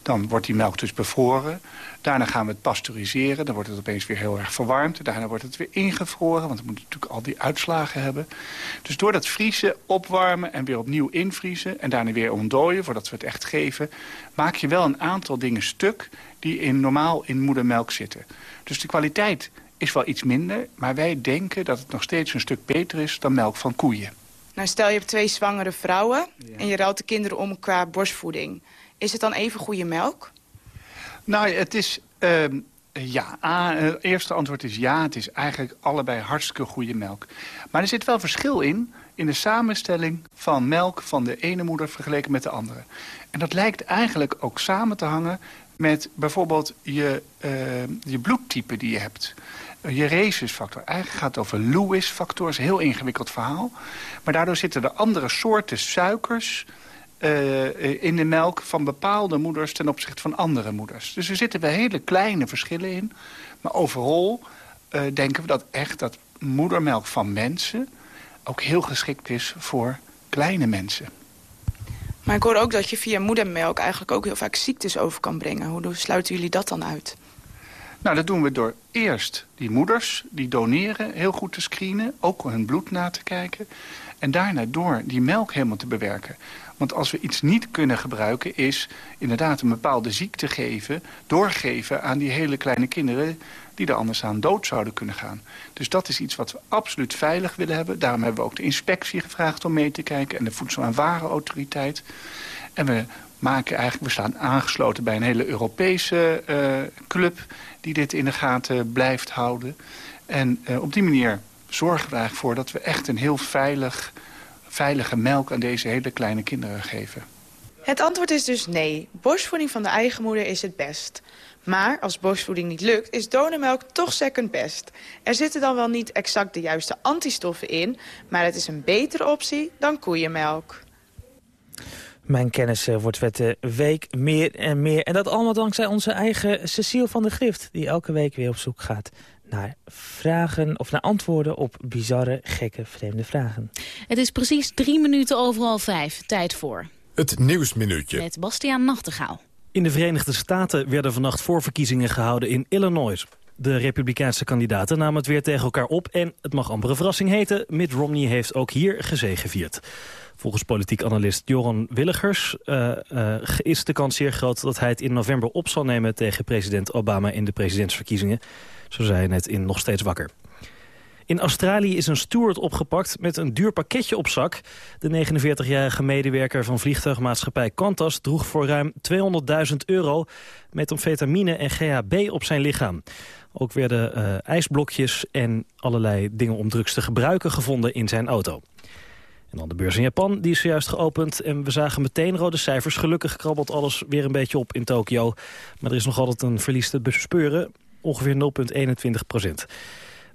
Dan wordt die melk dus bevroren. Daarna gaan we het pasteuriseren. Dan wordt het opeens weer heel erg verwarmd. Daarna wordt het weer ingevroren, want we moeten natuurlijk al die uitslagen hebben. Dus door dat vriezen, opwarmen en weer opnieuw invriezen... en daarna weer ontdooien voordat we het echt geven... maak je wel een aantal dingen stuk die in, normaal in moedermelk zitten. Dus de kwaliteit is wel iets minder, maar wij denken dat het nog steeds een stuk beter is dan melk van koeien. Nou, stel je hebt twee zwangere vrouwen en je ruilt de kinderen om qua borstvoeding. Is het dan even goede melk? Nou, het is... Uh, ja, het eerste antwoord is ja. Het is eigenlijk allebei hartstikke goede melk. Maar er zit wel verschil in, in de samenstelling van melk van de ene moeder vergeleken met de andere. En dat lijkt eigenlijk ook samen te hangen met bijvoorbeeld je, uh, je bloedtype die je hebt. Je rhesusfactor. Eigenlijk gaat het over Lewis-factor. is een heel ingewikkeld verhaal. Maar daardoor zitten er andere soorten suikers uh, in de melk van bepaalde moeders ten opzichte van andere moeders. Dus er zitten wel hele kleine verschillen in. Maar overal uh, denken we dat echt dat moedermelk van mensen ook heel geschikt is voor kleine mensen. Maar ik hoor ook dat je via moedermelk eigenlijk ook heel vaak ziektes over kan brengen. Hoe sluiten jullie dat dan uit? Nou, dat doen we door eerst die moeders die doneren heel goed te screenen. Ook hun bloed na te kijken. En daarna door die melk helemaal te bewerken. Want als we iets niet kunnen gebruiken is inderdaad een bepaalde ziekte geven... doorgeven aan die hele kleine kinderen die er anders aan dood zouden kunnen gaan. Dus dat is iets wat we absoluut veilig willen hebben. Daarom hebben we ook de inspectie gevraagd om mee te kijken... en de Voedsel- en Warenautoriteit. En we maken eigenlijk, we staan aangesloten bij een hele Europese uh, club... die dit in de gaten blijft houden. En uh, op die manier zorgen we eigenlijk voor dat we echt een heel veilig veilige melk aan deze hele kleine kinderen geven? Het antwoord is dus nee. Borstvoeding van de eigen moeder is het best. Maar als borstvoeding niet lukt, is donormelk toch second best. Er zitten dan wel niet exact de juiste antistoffen in... maar het is een betere optie dan koeienmelk. Mijn kennis eh, wordt met de week meer en meer. En dat allemaal dankzij onze eigen Cecile van der Grift... die elke week weer op zoek gaat naar vragen of naar antwoorden op bizarre, gekke, vreemde vragen. Het is precies drie minuten overal vijf. Tijd voor. Het Nieuwsminuutje. Met Bastiaan Nachtegaal. In de Verenigde Staten werden vannacht voorverkiezingen gehouden in Illinois. De republikeinse kandidaten namen het weer tegen elkaar op... en het mag amper een verrassing heten, Mitt Romney heeft ook hier gezegevierd. Volgens politiek analist Joran Willigers uh, uh, is de kans zeer groot... dat hij het in november op zal nemen tegen president Obama in de presidentsverkiezingen. Zo zei hij net in Nog Steeds Wakker. In Australië is een steward opgepakt met een duur pakketje op zak. De 49-jarige medewerker van vliegtuigmaatschappij Qantas... droeg voor ruim 200.000 euro metamfetamine en GHB op zijn lichaam. Ook werden uh, ijsblokjes en allerlei dingen om drugs te gebruiken gevonden in zijn auto. En dan de beurs in Japan, die is zojuist geopend. En we zagen meteen rode cijfers. Gelukkig krabbelt alles weer een beetje op in Tokio. Maar er is nog altijd een verlies te bespeuren. Ongeveer 0,21 procent.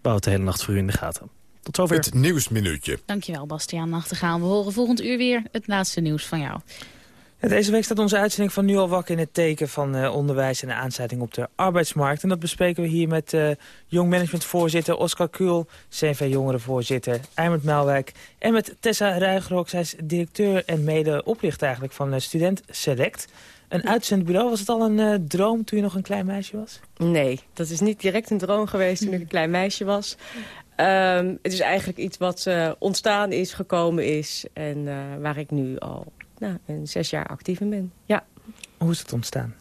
Bouwt de hele nacht voor u in de gaten. Tot zover. Het Nieuwsminuutje. Dankjewel, Bastiaan Nachtegaal. We horen volgend uur weer het laatste nieuws van jou. Deze week staat onze uitzending van Nu al wakker in het teken van uh, onderwijs en de aansluiting op de arbeidsmarkt. En dat bespreken we hier met uh, Jong Management voorzitter Oscar Kuhl, CV Jongerenvoorzitter Eimert Melwijk en met Tessa Ruigrok. Zij is directeur en mede-oprichter eigenlijk van uh, Student Select. Een uitzendbureau, was het al een droom toen je nog een klein meisje was? Nee, dat is niet direct een droom geweest toen ik een klein meisje was. Um, het is eigenlijk iets wat ontstaan is, gekomen is en waar ik nu al nou, en zes jaar actief in ben. Ja. Hoe is het ontstaan?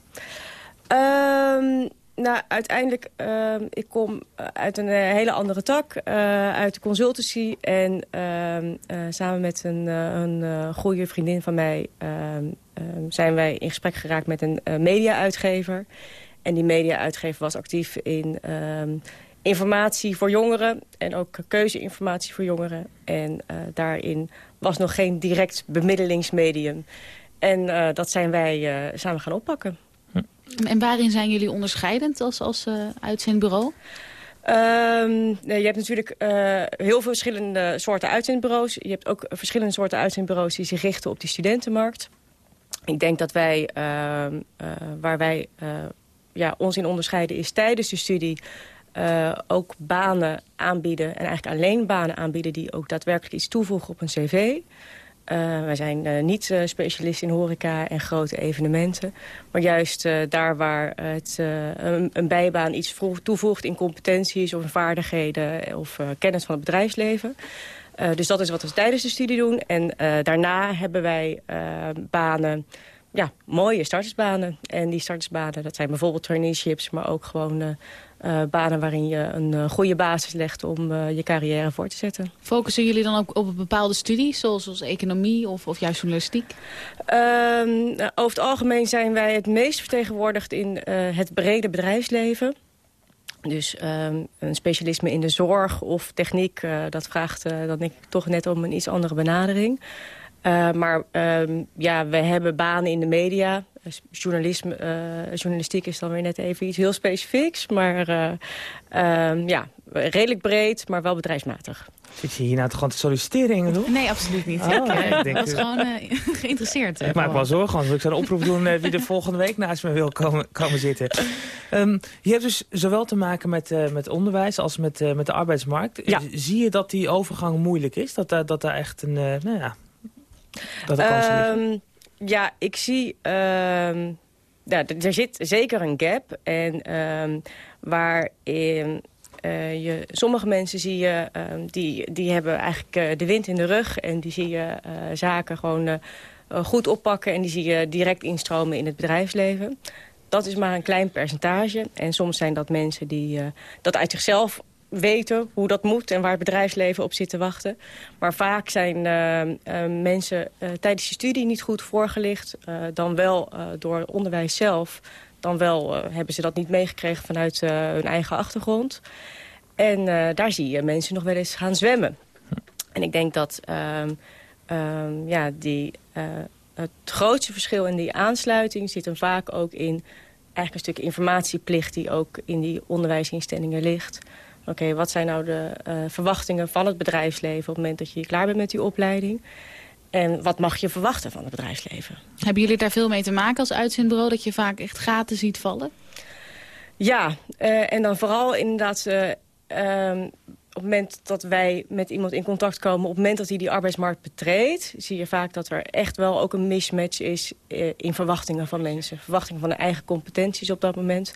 Um, nou, uiteindelijk, uh, ik kom uit een hele andere tak, uh, uit de consultancy. En uh, samen met een, een goede vriendin van mij ehm, zijn wij in gesprek geraakt met een media-uitgever. En die media-uitgever was actief in informatie voor jongeren en ook keuzeinformatie voor jongeren. En daarin was nog geen direct bemiddelingsmedium. En uh, dat zijn wij uh, samen gaan oppakken. En waarin zijn jullie onderscheidend als, als uitzendbureau? Um, nee, je hebt natuurlijk heel veel verschillende soorten uitzendbureaus. Je hebt ook verschillende soorten uitzendbureaus die zich richten op die studentenmarkt. Ik denk dat wij, ehm, waar wij ja, ons in onderscheiden is tijdens de studie... Uh, ook banen aanbieden en eigenlijk alleen banen aanbieden... die ook daadwerkelijk iets toevoegen op een cv. Uh, wij zijn uh, niet specialist in horeca en grote evenementen. Maar juist daar waar het, een, een, bijbaan iets toevoegt in competenties... of vaardigheden of kennis van het bedrijfsleven... dus dat is wat we tijdens de studie doen. En daarna hebben wij banen ja, mooie startersbanen. En die startersbanen, dat zijn bijvoorbeeld traineeships... maar ook gewoon uh, banen waarin je een uh, goede basis legt om uh, je carrière voor te zetten. Focussen jullie dan ook op een bepaalde studie, zoals, zoals economie of, of juist journalistiek? Um, over het algemeen zijn wij het meest vertegenwoordigd in het brede bedrijfsleven. Dus um, een specialisme in de zorg of techniek, dat vraagt dan denk ik toch net om een iets andere benadering. Uh, maar um, ja, we hebben banen in de media. Journalisme, uh, journalistiek is dan weer net even iets heel specifieks. Maar uh, ja, redelijk breed, maar wel bedrijfsmatig. Zit je hier nou toch gewoon te solliciteren? Nee, absoluut niet. Oh, ik denk, was gewoon uh, geïnteresseerd. Ik maak wel zorgen, want ik zou een oproep doen uh, wie er volgende week naast me wil komen, komen zitten. Um, je hebt dus zowel te maken met, uh, met onderwijs als met, met de arbeidsmarkt. Ja. Zie je dat die overgang moeilijk is? Dat, dat daar echt een, nou ja, dat? Um, ja, ik zie... Uh, ja, er zit zeker een gap. En uh, waarin uh, je, sommige mensen zie je, die, die hebben eigenlijk uh, de wind in de rug. En die zie je zaken gewoon goed oppakken. En die zie je direct instromen in het bedrijfsleven. Dat is maar een klein percentage. En soms zijn dat mensen die dat uit zichzelf weten hoe dat moet en waar het bedrijfsleven op zit te wachten. Maar vaak zijn uh, uh, mensen uh, tijdens de studie niet goed voorgelicht. dan wel door onderwijs zelf. Dan wel hebben ze dat niet meegekregen vanuit hun eigen achtergrond. En daar zie je mensen nog wel eens gaan zwemmen. En ik denk dat ehm, ehm, ja, die, het grootste verschil in die aansluiting zit hem vaak ook in... eigenlijk een stuk informatieplicht die ook in die onderwijsinstellingen ligt... Oké, wat zijn nou de uh, verwachtingen van het bedrijfsleven... op het moment dat je klaar bent met die opleiding? En wat mag je verwachten van het bedrijfsleven? Hebben jullie daar veel mee te maken als uitzendbureau... dat je vaak echt gaten ziet vallen? Ja, uh, en dan vooral inderdaad... Uh, op het moment dat wij met iemand in contact komen... op het moment dat hij die arbeidsmarkt betreedt... zie je vaak dat er echt wel ook een mismatch is... in verwachtingen van mensen. Verwachtingen van de eigen competenties op dat moment.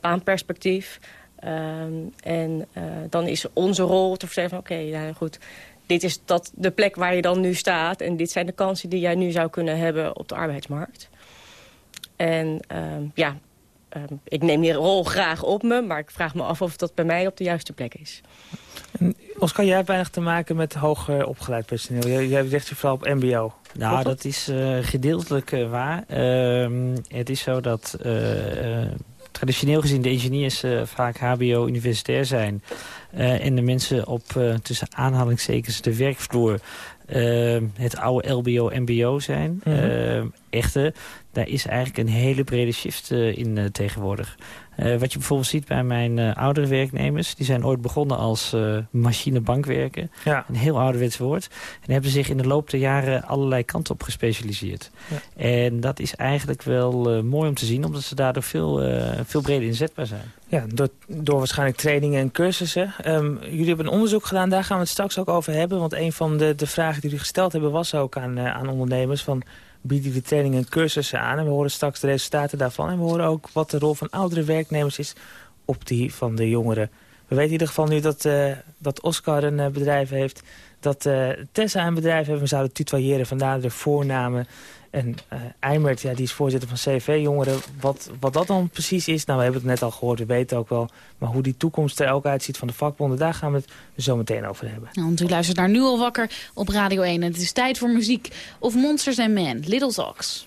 baanperspectief. Um, en uh, dan is onze rol te zeggen van oké, okay, nou goed, dit is dat de plek waar je dan nu staat... en dit zijn de kansen die jij nu zou kunnen hebben op de arbeidsmarkt. En um, ja, um, ik neem die rol graag op me... maar ik vraag me af of dat bij mij op de juiste plek is. En Oscar, jij hebt weinig te maken met hoger opgeleid personeel. Jij, jij zegt je vooral op mbo. Nou, dat is uh, gedeeltelijk uh, waar. het is zo dat traditioneel gezien de engineers uh, vaak hbo-universitair zijn. Uh, en de mensen op, uh, tussen aanhalingstekens, de werkvloer... het oude LBO-MBO zijn. Mm -hmm. echte, daar is eigenlijk een hele brede shift in tegenwoordig. Eh, wat je bijvoorbeeld ziet bij mijn eh, oudere werknemers... die zijn ooit begonnen als uh, machinebankwerken. Ja. Een heel ouderwets woord. En hebben zich in de loop der jaren allerlei kanten op gespecialiseerd. Ja. En dat is eigenlijk wel mooi om te zien... omdat ze daardoor veel, veel breder inzetbaar zijn. Ja, door, door waarschijnlijk trainingen en cursussen. Um, jullie hebben een onderzoek gedaan, daar gaan we het straks ook over hebben. Want een van de, de vragen die jullie gesteld hebben was ook aan, aan ondernemers... van bieden we trainingen en cursussen aan. En we horen straks de resultaten daarvan. En we horen ook wat de rol van oudere werknemers is op die van de jongeren. We weten in ieder geval nu dat, uh, dat Oscar een uh, bedrijf heeft. Dat uh, Tessa een bedrijf heeft. We zouden tutoyeren, vandaar de voornamen. En uh, Eimert, ja, die is voorzitter van CV Jongeren. Wat, wat dat dan precies is, nou we hebben het net al gehoord, we weten ook wel. Maar hoe die toekomst er ook uitziet van de vakbonden, daar gaan we het zo meteen over hebben. Nou, want u luistert naar Nu al wakker op Radio 1 en het is tijd voor muziek. Of Monsters and Men, Little Socks.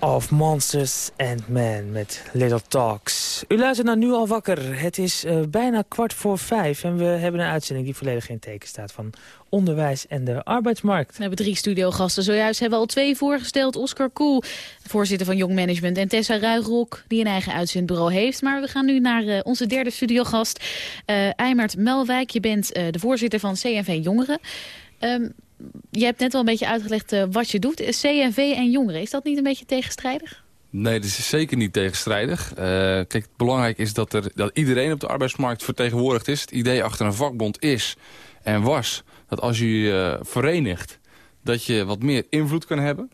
Of Monsters and Men met Little Talks. U luistert naar Nu al wakker. Het is uh, bijna kwart voor vijf en we hebben een uitzending die volledig in teken staat van onderwijs en de arbeidsmarkt. We hebben drie studiogasten. Zojuist hebben we al twee voorgesteld. Oscar Koel, voorzitter van Young Management. En Tessa Ruigrok, die een eigen uitzendbureau heeft. Maar we gaan nu naar uh, onze derde studiogast. Uh, Eimert Melwijk, je bent de voorzitter van CNV Jongeren. Um, je hebt net al een beetje uitgelegd uh, wat je doet. CNV en jongeren, is dat niet een beetje tegenstrijdig? Nee, dat is zeker niet tegenstrijdig. Uh, kijk, belangrijk is dat, er, dat iedereen op de arbeidsmarkt vertegenwoordigd is. Het idee achter een vakbond is en was dat als je je uh, verenigt... dat je wat meer invloed kan hebben.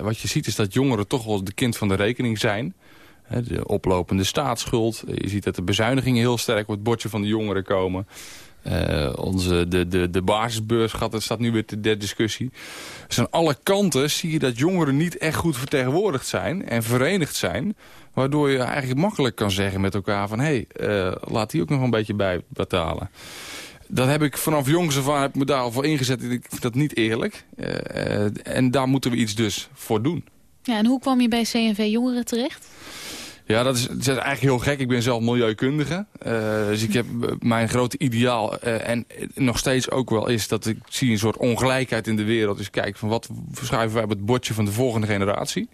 Wat je ziet is dat jongeren toch wel de kind van de rekening zijn. De oplopende staatsschuld. Je ziet dat de bezuinigingen heel sterk op het bordje van de jongeren komen. Uh, onze, de, de, de basisbeurs gaat, dat staat nu weer ter discussie. Dus aan alle kanten zie je dat jongeren niet echt goed vertegenwoordigd zijn en verenigd zijn. Waardoor je eigenlijk makkelijk kan zeggen met elkaar van... hé, hey, uh, laat die ook nog een beetje bij betalen. Dat heb ik vanaf jongs af heb ik me daar al voor ingezet. Ik vind dat niet eerlijk. Uh, en daar moeten we iets dus voor doen. Ja, en hoe kwam je bij CNV Jongeren terecht? Ja, dat is, is, eigenlijk heel gek. Ik ben zelf milieukundige. Uh, dus ik heb mijn grote ideaal uh, en nog steeds ook wel is dat ik zie een soort ongelijkheid in de wereld. Dus kijk, van wat verschuiven wij op het bordje van de volgende generatie?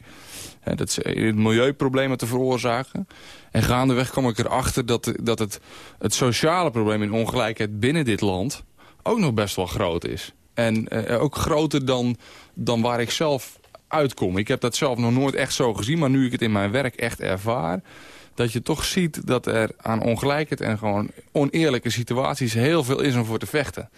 Uh, dat is het milieuproblemen te veroorzaken. En gaandeweg kom ik erachter dat, dat het, het sociale probleem in ongelijkheid binnen dit land ook nog best wel groot is. En ook groter dan, dan waar ik zelf uitkom. Ik heb dat zelf nog nooit echt zo gezien, maar nu ik het in mijn werk echt ervaar... dat je toch ziet dat er aan ongelijkheid en gewoon oneerlijke situaties heel veel is om voor te vechten.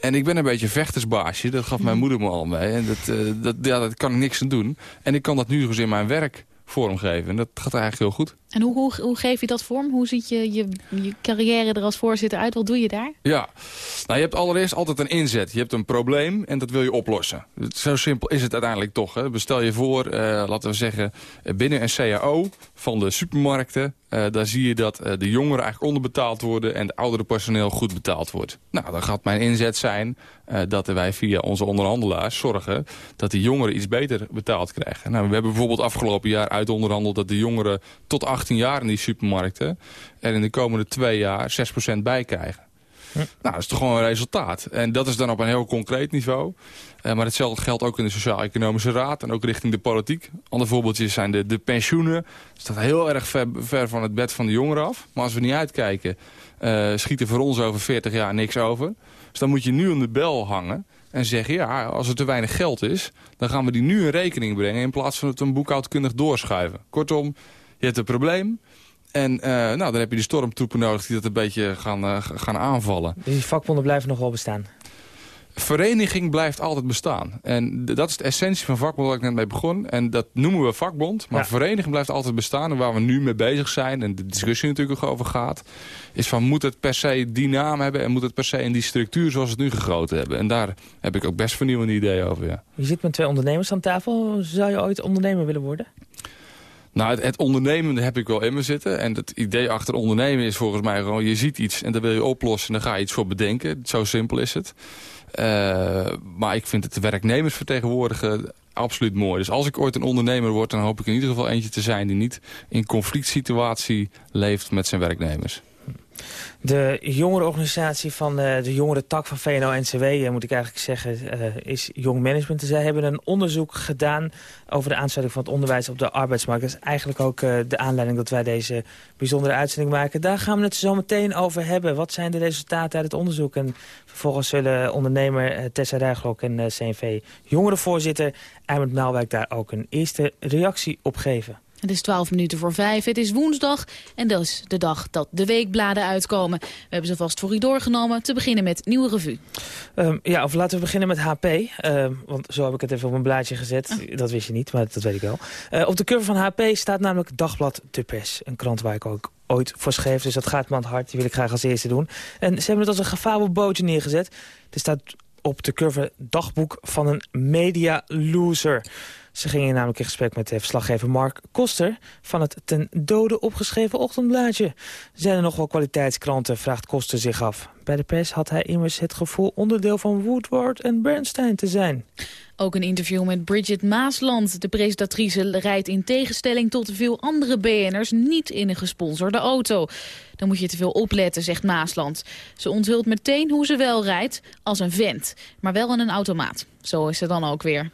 En ik ben een beetje vechtersbaasje, dat gaf mijn moeder me al mee. En dat, uh, dat, ja, dat kan ik niks aan doen. En ik kan dat nu dus in mijn werk vormgeven. En dat gaat eigenlijk heel goed. En hoe, hoe, geef je dat vorm? Hoe ziet je, je, je carrière er als voorzitter uit? Wat doe je daar? Ja, nou, je hebt allereerst altijd een inzet. Je hebt een probleem en dat wil je oplossen. Zo simpel is het uiteindelijk toch. Hè? Stel je voor, uh, laten we zeggen, binnen een CAO van de supermarkten... Uh, daar zie je dat uh, de jongeren eigenlijk onderbetaald worden... en de oudere personeel goed betaald wordt. Nou, dan gaat mijn inzet zijn dat wij via onze onderhandelaars zorgen... dat de jongeren iets beter betaald krijgen. Nou, we hebben bijvoorbeeld afgelopen jaar uitonderhandeld... dat de jongeren tot 18 jaar in die supermarkten... er in de komende twee jaar 6% bij krijgen. Nou, dat is toch gewoon een resultaat. En dat is dan op een heel concreet niveau. Uh, maar hetzelfde geldt ook in de Sociaal-Economische Raad en ook richting de politiek. Ander voorbeeldjes zijn de, de pensioenen. Dat staat heel erg ver, ver, van het bed van de jongeren af. Maar als we niet uitkijken, uh, schiet er voor ons over 40 jaar niks over. Dus dan moet je nu om de bel hangen en zeggen... ja, als er te weinig geld is, dan gaan we die nu in rekening brengen... in plaats van het een boekhoudkundig doorschuiven. Kortom, je hebt een probleem... En uh, nou, dan heb je de stormtroepen nodig die dat een beetje gaan, uh, gaan aanvallen. Dus die vakbonden blijven nog wel bestaan? Vereniging blijft altijd bestaan. En dat is de essentie van vakbond waar ik net mee begon. En dat noemen we vakbond. Maar ja. vereniging blijft altijd bestaan. En waar we nu mee bezig zijn, en de discussie natuurlijk ook over gaat... is van moet het per se die naam hebben... en moet het per se in die structuur zoals we het nu gegoten hebben. En daar heb ik ook best vernieuwende ideeën over, ja. Je zit met twee ondernemers aan tafel. Zou je ooit ondernemer willen worden? Nou, het, het ondernemen heb ik wel in me zitten. En het idee achter ondernemen is volgens mij gewoon... je ziet iets en dan wil je oplossen en dan ga je iets voor bedenken. Zo simpel is het. Uh, maar ik vind het de werknemers vertegenwoordigen absoluut mooi. Dus als ik ooit een ondernemer word... dan hoop ik in ieder geval eentje te zijn... die niet in conflict situatie leeft met zijn werknemers. De jongerenorganisatie van de, de jongere tak van VNO-NCW, moet ik eigenlijk zeggen, uh, is Jong Management. Zij hebben een onderzoek gedaan over de aansluiting van het onderwijs op de arbeidsmarkt. Dat is eigenlijk ook de aanleiding dat wij deze bijzondere uitzending maken. Daar gaan we het zo meteen over hebben. Wat zijn de resultaten uit het onderzoek? En vervolgens zullen ondernemer Tessa Rijglok en CNV jongerenvoorzitter Eimert Maalwijk daar ook een eerste reactie op geven. Het is 12 minuten voor 5. Het is woensdag en dat is de dag dat de weekbladen uitkomen. We hebben ze vast voor u doorgenomen. Te beginnen met Nieuwe Revue. Um, ja, of laten we beginnen met HP. Um, want zo heb ik het even op een blaadje gezet. Oh. Dat wist je niet, maar dat weet ik wel. Uh, op de cover van HP staat namelijk Dagblad De Pers. Een krant waar ik ook ooit voor schreef. Dus dat gaat me aan het hart. Die wil ik graag als eerste doen. En ze hebben het als een gevouwen bootje neergezet. Er staat op de cover dagboek van een media loser. Ze gingen namelijk in gesprek met de verslaggever Mark Koster... van het ten dode opgeschreven ochtendblaadje. Zijn er nog wel kwaliteitskranten, vraagt Koster zich af. Bij de pers had hij immers het gevoel onderdeel van Woodward en Bernstein te zijn. Ook een interview met Bridget Maasland. De presentatrice rijdt in tegenstelling tot veel andere BN'ers niet in een gesponsorde auto. Dan moet je te veel opletten, zegt Maasland. Ze onthult meteen hoe ze wel rijdt, als een vent. Maar wel in een automaat. Zo is ze dan ook weer.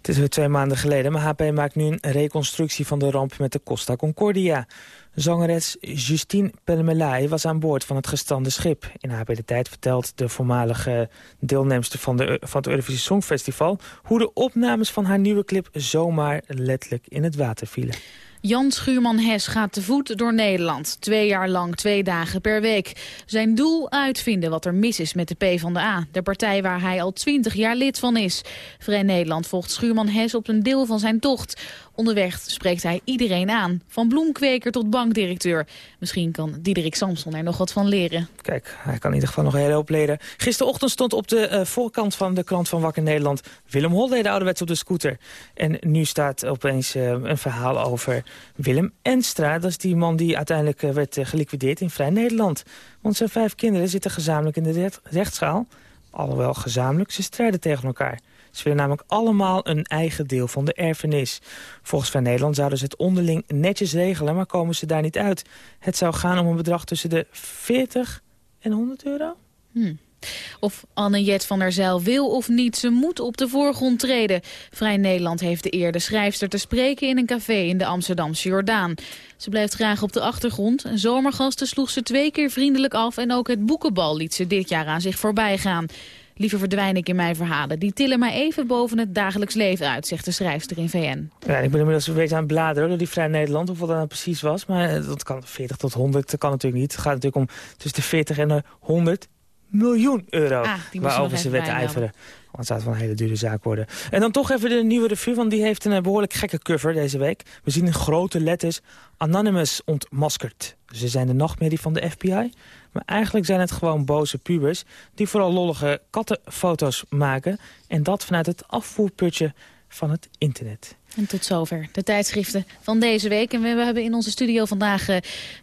Het is weer twee maanden geleden, maar HP maakt nu een reconstructie van de ramp met de Costa Concordia. Zangeres Justine Pelmelay was aan boord van het gestande schip. In HP De Tijd vertelt de voormalige deelnemster van, de, van het Eurovisie Songfestival... hoe de opnames van haar nieuwe clip zomaar letterlijk in het water vielen. Jan Schuurman-Hes gaat te voet door Nederland. Twee jaar lang, twee dagen per week. Zijn doel uitvinden wat er mis is met de PvdA. De partij waar hij al twintig jaar lid van is. Vrij Nederland volgt Schuurman-Hes op een deel van zijn tocht. Onderweg spreekt hij iedereen aan. Van bloemkweker tot bankdirecteur. Misschien kan Diederik Samson er nog wat van leren. Kijk, hij kan in ieder geval nog een hele hoop leren. Gisterochtend stond op de uh, voorkant van de krant van Wakker Nederland... Willem Holleder ouderwets op de scooter. En nu staat opeens uh, een verhaal over Willem Enstra. Dat is die man die uiteindelijk uh, werd geliquideerd in Vrij Nederland. Want zijn vijf kinderen zitten gezamenlijk in de rechtszaal. Alhoewel gezamenlijk, ze strijden tegen elkaar. Ze willen namelijk allemaal een eigen deel van de erfenis. Volgens Van Nederland zouden ze het onderling netjes regelen, maar komen ze daar niet uit. Het zou gaan om een bedrag tussen de 40 en 100 euro. Hmm. Of Anne-Jet van der Zijl wil of niet, ze moet op de voorgrond treden. Vrij Nederland heeft de eer de schrijfster te spreken in een café in de Amsterdamse Jordaan. Ze blijft graag op de achtergrond. Een zomergasten sloeg ze twee keer vriendelijk af... en ook het boekenbal liet ze dit jaar aan zich voorbij gaan. Liever verdwijn ik in mijn verhalen. Die tillen mij even boven het dagelijks leven uit, zegt de schrijfster in VN. Ja, ik ben inmiddels een beetje aan het bladeren door die Vrij Nederland, hoeveel dat nou precies was. Maar eh, dat kan 40 tot 100, dat kan natuurlijk niet. Het gaat natuurlijk om tussen de 40 en de 100 miljoen euro ah, waarover ze wedijveren. Want het zou wel een hele dure zaak worden. En dan toch even de nieuwe revue, want die heeft een eh, behoorlijk gekke cover deze week. We zien in grote letters Anonymous ontmaskerd. Ze zijn de nachtmerrie van de FBI. Maar eigenlijk zijn het gewoon boze pubers die vooral lollige kattenfoto's maken. En dat vanuit het afvoerputje van het internet. En tot zover de tijdschriften van deze week. En we hebben in onze studio vandaag uh,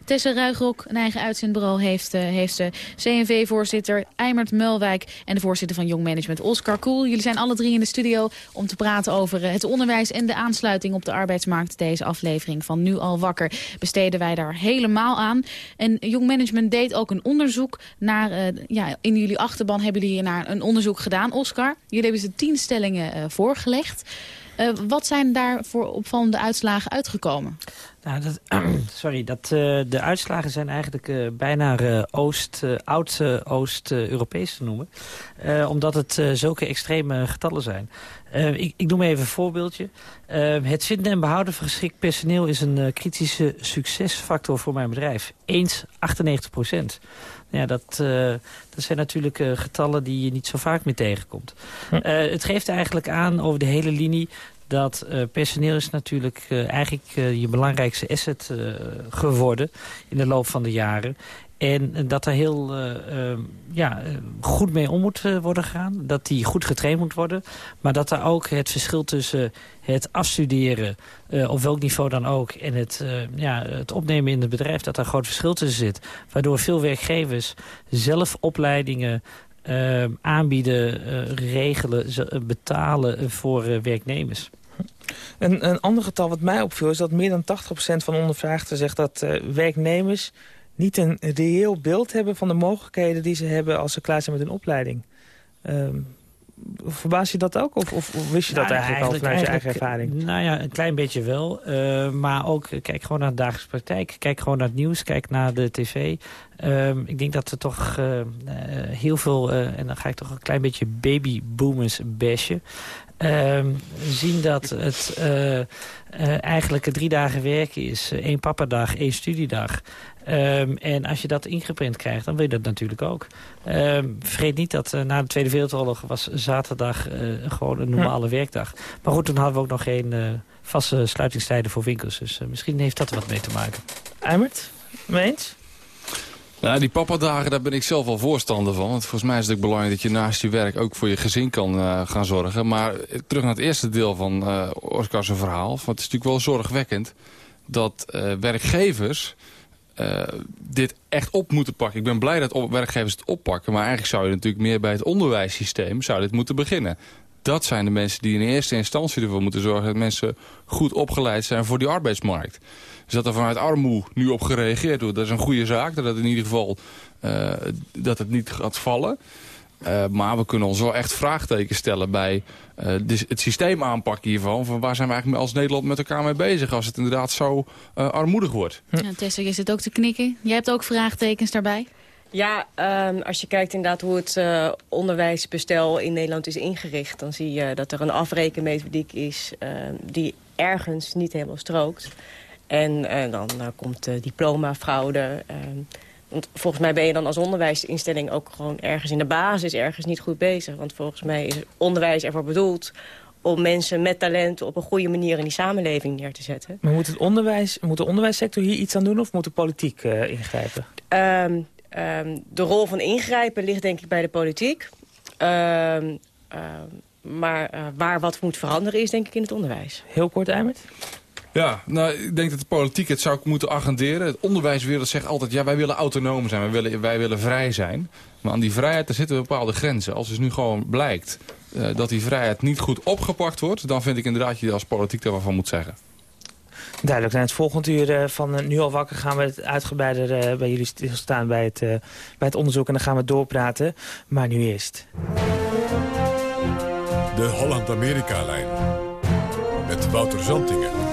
Tessa Ruigrok, een eigen uitzendbureau, heeft, uh, heeft ze. CNV-voorzitter Eimert Mulwijk en de voorzitter van Jong Management Oscar Koel. Jullie zijn alle drie in de studio om te praten over uh, het onderwijs en de aansluiting op de arbeidsmarkt. Deze aflevering van Nu al wakker besteden wij daar helemaal aan. En Jong Management deed ook een onderzoek naar, ja, in jullie achterban hebben jullie naar een onderzoek gedaan, Oscar. Jullie hebben ze tien stellingen voorgelegd. Uh, wat zijn daar voor opvallende uitslagen uitgekomen? Nou, dat, sorry, dat, uh, de uitslagen zijn eigenlijk uh, bijna Oost, oud-Oost-Europees te noemen. omdat het zulke extreme getallen zijn. ik, ik noem even een voorbeeldje. het vinden en behouden van geschikt personeel is een kritische succesfactor voor mijn bedrijf. Eens 98 procent. Ja, dat, dat zijn natuurlijk getallen die je niet zo vaak meer tegenkomt. Hm. het geeft eigenlijk aan over de hele linie dat personeel is natuurlijk eigenlijk je belangrijkste asset geworden in de loop van de jaren. En dat er heel ja, goed mee om moet worden gegaan. Dat die goed getraind moet worden. Maar dat er ook het verschil tussen het afstuderen, op welk niveau dan ook... en het, ja, het opnemen in het bedrijf, dat daar een groot verschil tussen zit. Waardoor veel werkgevers zelf opleidingen aanbieden, regelen, betalen voor werknemers. Een, een ander getal wat mij opviel is dat meer dan 80% van ondervraagden zegt dat uh, werknemers niet een reëel beeld hebben van de mogelijkheden die ze hebben als ze klaar zijn met hun opleiding. Um, verbaas je dat ook? Of, of, wist je dat nou, eigenlijk, al vanuit je eigen ervaring? Nou ja, een klein beetje wel. Uh, maar ook kijk gewoon naar de dagelijkse praktijk. Kijk gewoon naar het nieuws. Kijk naar de tv. Um, ik denk dat er toch uh, heel veel... en dan ga ik toch een klein beetje babyboomers bashen. Zien dat het uh, eigenlijk drie dagen werken is. Eén uh, papadag, één studiedag. Um, en als je dat ingeprint krijgt, dan wil je dat natuurlijk ook. Um, vergeet niet dat uh, na de Tweede Wereldoorlog was zaterdag gewoon een normale ja. werkdag. Maar goed, toen hadden we ook nog geen vaste sluitingstijden voor winkels. Dus misschien heeft dat er wat mee te maken. Eimert, mee eens? Nou, die papadagen, daar ben ik zelf wel voorstander van. Want volgens mij is het ook belangrijk dat je naast je werk ook voor je gezin kan uh, gaan zorgen. Maar terug naar het eerste deel van uh, Oscar's verhaal. Want het is natuurlijk wel zorgwekkend dat uh, werkgevers uh, dit echt op moeten pakken. Ik ben blij dat werkgevers het oppakken. Maar eigenlijk zou je natuurlijk meer bij het onderwijssysteem zou dit moeten beginnen. Dat zijn de mensen die in eerste instantie ervoor moeten zorgen... dat mensen goed opgeleid zijn voor die arbeidsmarkt. Dus dat er vanuit armoe nu op gereageerd wordt, dat is een goede zaak. Dat het in ieder geval uh, dat het niet gaat vallen. Uh, maar we kunnen ons wel echt vraagtekens stellen bij uh, het systeem aanpakken hiervan. Van waar zijn we eigenlijk als Nederland met elkaar mee bezig als het inderdaad zo uh, armoedig wordt? Ja, Tessa, is het ook te knikken? Jij hebt ook vraagtekens daarbij? Ja, um, als je kijkt inderdaad hoe het uh, onderwijsbestel in Nederland is ingericht... dan zie je dat er een afrekenmethodiek is uh, die ergens niet helemaal strookt. En uh, dan komt diplomafraude... Want volgens mij ben je dan als onderwijsinstelling ook gewoon ergens in de basis ergens niet goed bezig. Want volgens mij is onderwijs ervoor bedoeld om mensen met talent op een goede manier in die samenleving neer te zetten. Maar moet, het onderwijs, moet de onderwijssector hier iets aan doen of moet de politiek uh, ingrijpen? Um, um, de rol van ingrijpen ligt denk ik bij de politiek. Um, maar uh, waar wat moet veranderen is denk ik in het onderwijs. Heel kort, Eimert? Ja, nou, ik denk dat de politiek het zou moeten agenderen. Het onderwijswereld zegt altijd, ja, wij willen autonoom zijn, wij willen, wij willen vrij zijn. Maar aan die vrijheid, daar zitten bepaalde grenzen. Als dus nu gewoon blijkt uh, dat die vrijheid niet goed opgepakt wordt... dan vind ik inderdaad dat je als politiek daar wat van moet zeggen. Duidelijk. In het volgende uur uh, van uh, Nu al wakker gaan we het uitgebreider bij jullie stilstaan bij het, bij het onderzoek. En dan gaan we doorpraten. Maar nu eerst. De Holland-Amerika-lijn. Met Wouter Zantingen.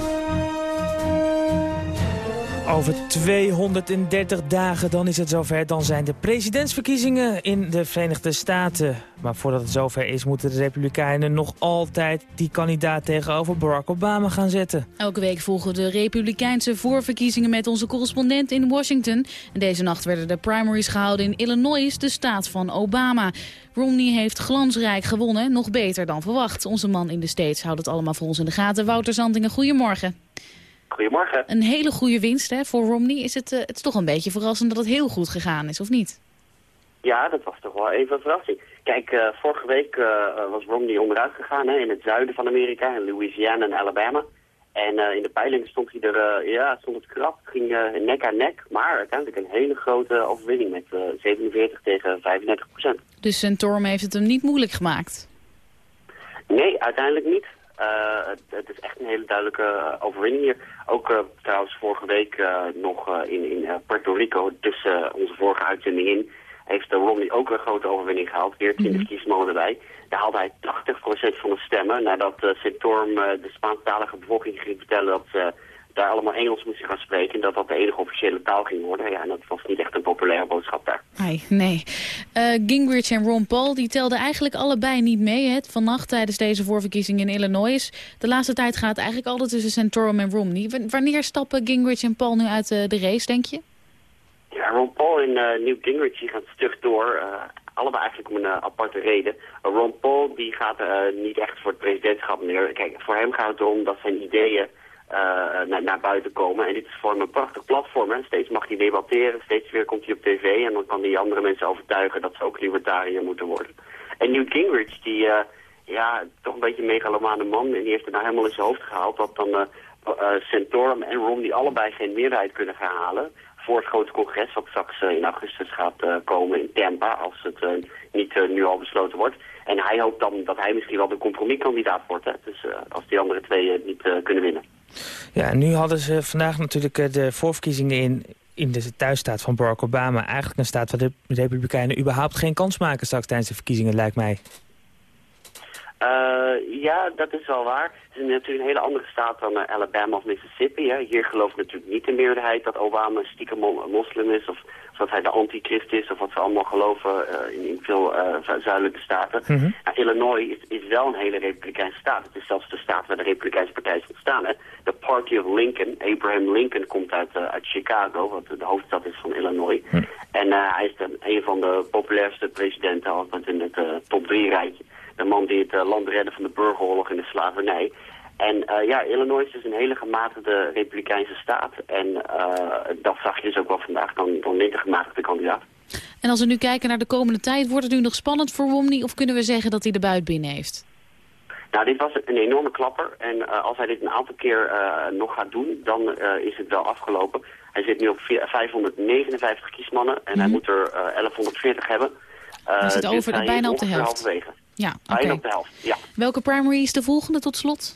Over 230 dagen dan is het zover. Dan zijn de presidentsverkiezingen in de Verenigde Staten. Maar voordat het zover is moeten de Republikeinen nog altijd die kandidaat tegenover Barack Obama gaan zetten. Elke week volgen de Republikeinse voorverkiezingen met onze correspondent in Washington. En deze nacht werden de primaries gehouden in Illinois, de staat van Obama. Romney heeft glansrijk gewonnen, nog beter dan verwacht. Onze man in de States houdt het allemaal voor ons in de gaten. Wouter Zantingen, goedemorgen. Goedemorgen. Een hele goede winst hè, voor Romney. Is het, uh, het is toch een beetje verrassend dat het heel goed gegaan is, of niet? Ja, dat was toch wel even een verrassing. Kijk, uh, vorige week uh, was Romney onderuit gegaan hè, in het zuiden van Amerika, in Louisiana en Alabama. En in de peilingen stond hij er, ja, stond het krap, ging nek aan nek. Maar uiteindelijk een hele grote overwinning met 47 tegen 35 procent. Dus Santorum heeft het hem niet moeilijk gemaakt? Nee, uiteindelijk niet. Uh, het, het, is echt een hele duidelijke uh, overwinning hier. Ook uh, trouwens vorige week nog in, in Puerto Rico, tussen onze vorige uitzending in, heeft Romney ook een grote overwinning gehaald. Weer 20 mm -hmm. kiesmolen bij. Daar haalde hij 80% van de stemmen nadat uh, Sintorm de Spaanstalige bevolking ging vertellen dat ze daar allemaal Engels moesten gaan spreken... en dat dat de enige officiële taal ging worden. Ja, en dat was niet echt een populaire boodschap daar. Ai, nee. Uh, Gingrich en Ron Paul die telden eigenlijk allebei niet mee. Hè? Vannacht tijdens deze voorverkiezing in Illinois. De laatste tijd gaat eigenlijk altijd tussen Santorum en Romney. Wanneer stappen Gingrich en Paul nu uit uh, de race, denk je? Ja, Ron Paul en uh, Newt Gingrich die gaan stug door... allebei eigenlijk om een aparte reden. Ron Paul die gaat niet echt voor het presidentschap meer. Kijk, voor hem gaat het erom dat zijn ideeën naar, naar, buiten komen. En dit is voor hem een prachtig platform. Hè. Steeds mag hij debatteren, steeds weer komt hij op tv... en dan kan hij andere mensen overtuigen dat ze ook libertariër moeten worden. En Newt Gingrich, die uh, ja, toch een beetje een megalomane man... en die heeft het nou helemaal in zijn hoofd gehaald... dat dan uh, Santorum en Romney allebei geen meerderheid kunnen gaan halen... voor het grote congres wat straks in augustus gaat komen in Tampa... als het niet nu al besloten wordt... En hij hoopt dan dat hij misschien wel de compromiskandidaat wordt. Dus uh, als die andere twee uh, niet uh, kunnen winnen. Ja, en nu hadden ze vandaag natuurlijk de voorverkiezingen in, in de thuisstaat van Barack Obama. Eigenlijk een staat waar de Republikeinen überhaupt geen kans maken straks tijdens de verkiezingen, lijkt mij. Uh, ja, dat is wel waar. Het is natuurlijk een hele andere staat dan uh, Alabama of Mississippi. Hè. Hier gelooft natuurlijk niet de meerderheid dat Obama stiekem moslim is... of dat hij de antichrist is of wat ze allemaal geloven uh, in, in, veel zuidelijke staten. Mm -hmm. Illinois is, is, wel een hele republikeinse staat. Het is zelfs de staat waar de republikeinse partij is ontstaan. Hè. De Party of Lincoln, Abraham Lincoln, komt uit, uit Chicago, wat de hoofdstad is van Illinois. Mm. En hij is de, een van de populairste presidenten, altijd in het top 3 rijtje de man die het land redde van de burgeroorlog en de slavernij. En eh, ja, Illinois is een hele gematigde republikeinse staat. En eh, dat zag je dus ook wel vandaag. Dan, dan wint de gematigde kandidaat. En als we nu kijken naar de komende tijd, wordt het nu nog spannend voor Romney... of kunnen we zeggen dat hij de buit binnen heeft? Nou, dit was een enorme klapper. En eh, als hij dit een aantal keer nog gaat doen, dan is het wel afgelopen. Hij zit nu op 559 kiesmannen en mm -hmm. hij moet er 1140 hebben. hij zit over, dus bijna op de helft. Ja, bijna op de helft, ja. Welke primary is de volgende tot slot?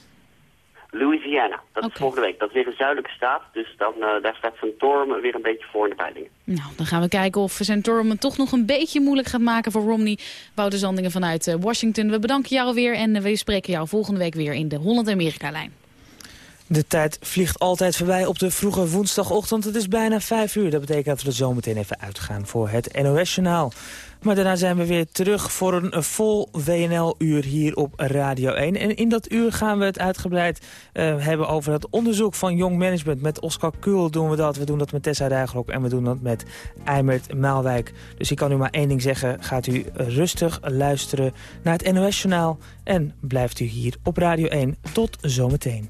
Louisiana, dat okay. is volgende week. Dat is weer een zuidelijke staat, dus dan, daar staat Santorum weer een beetje voor in de peilingen. Nou, dan gaan we kijken of Santorum het toch nog een beetje moeilijk gaat maken voor Romney. Wouter Zandingen vanuit Washington. We bedanken jou weer en we spreken jou volgende week weer in de Holland-Amerika-lijn. De tijd vliegt altijd voorbij op de vroege woensdagochtend. Het is bijna vijf uur. Dat betekent dat we er zo meteen even uitgaan voor het NOS-journaal. Maar daarna zijn we weer terug voor een vol WNL-uur hier op Radio 1. En in dat uur gaan we het uitgebreid uh, hebben over het onderzoek van Young Management. Met Oscar Kuhl doen we dat. We doen dat met Tessa Rijgelok en we doen dat met Eimert Maalwijk. Dus ik kan u maar één ding zeggen. Gaat u rustig luisteren naar het NOS-journaal. En blijft u hier op Radio 1. Tot zometeen.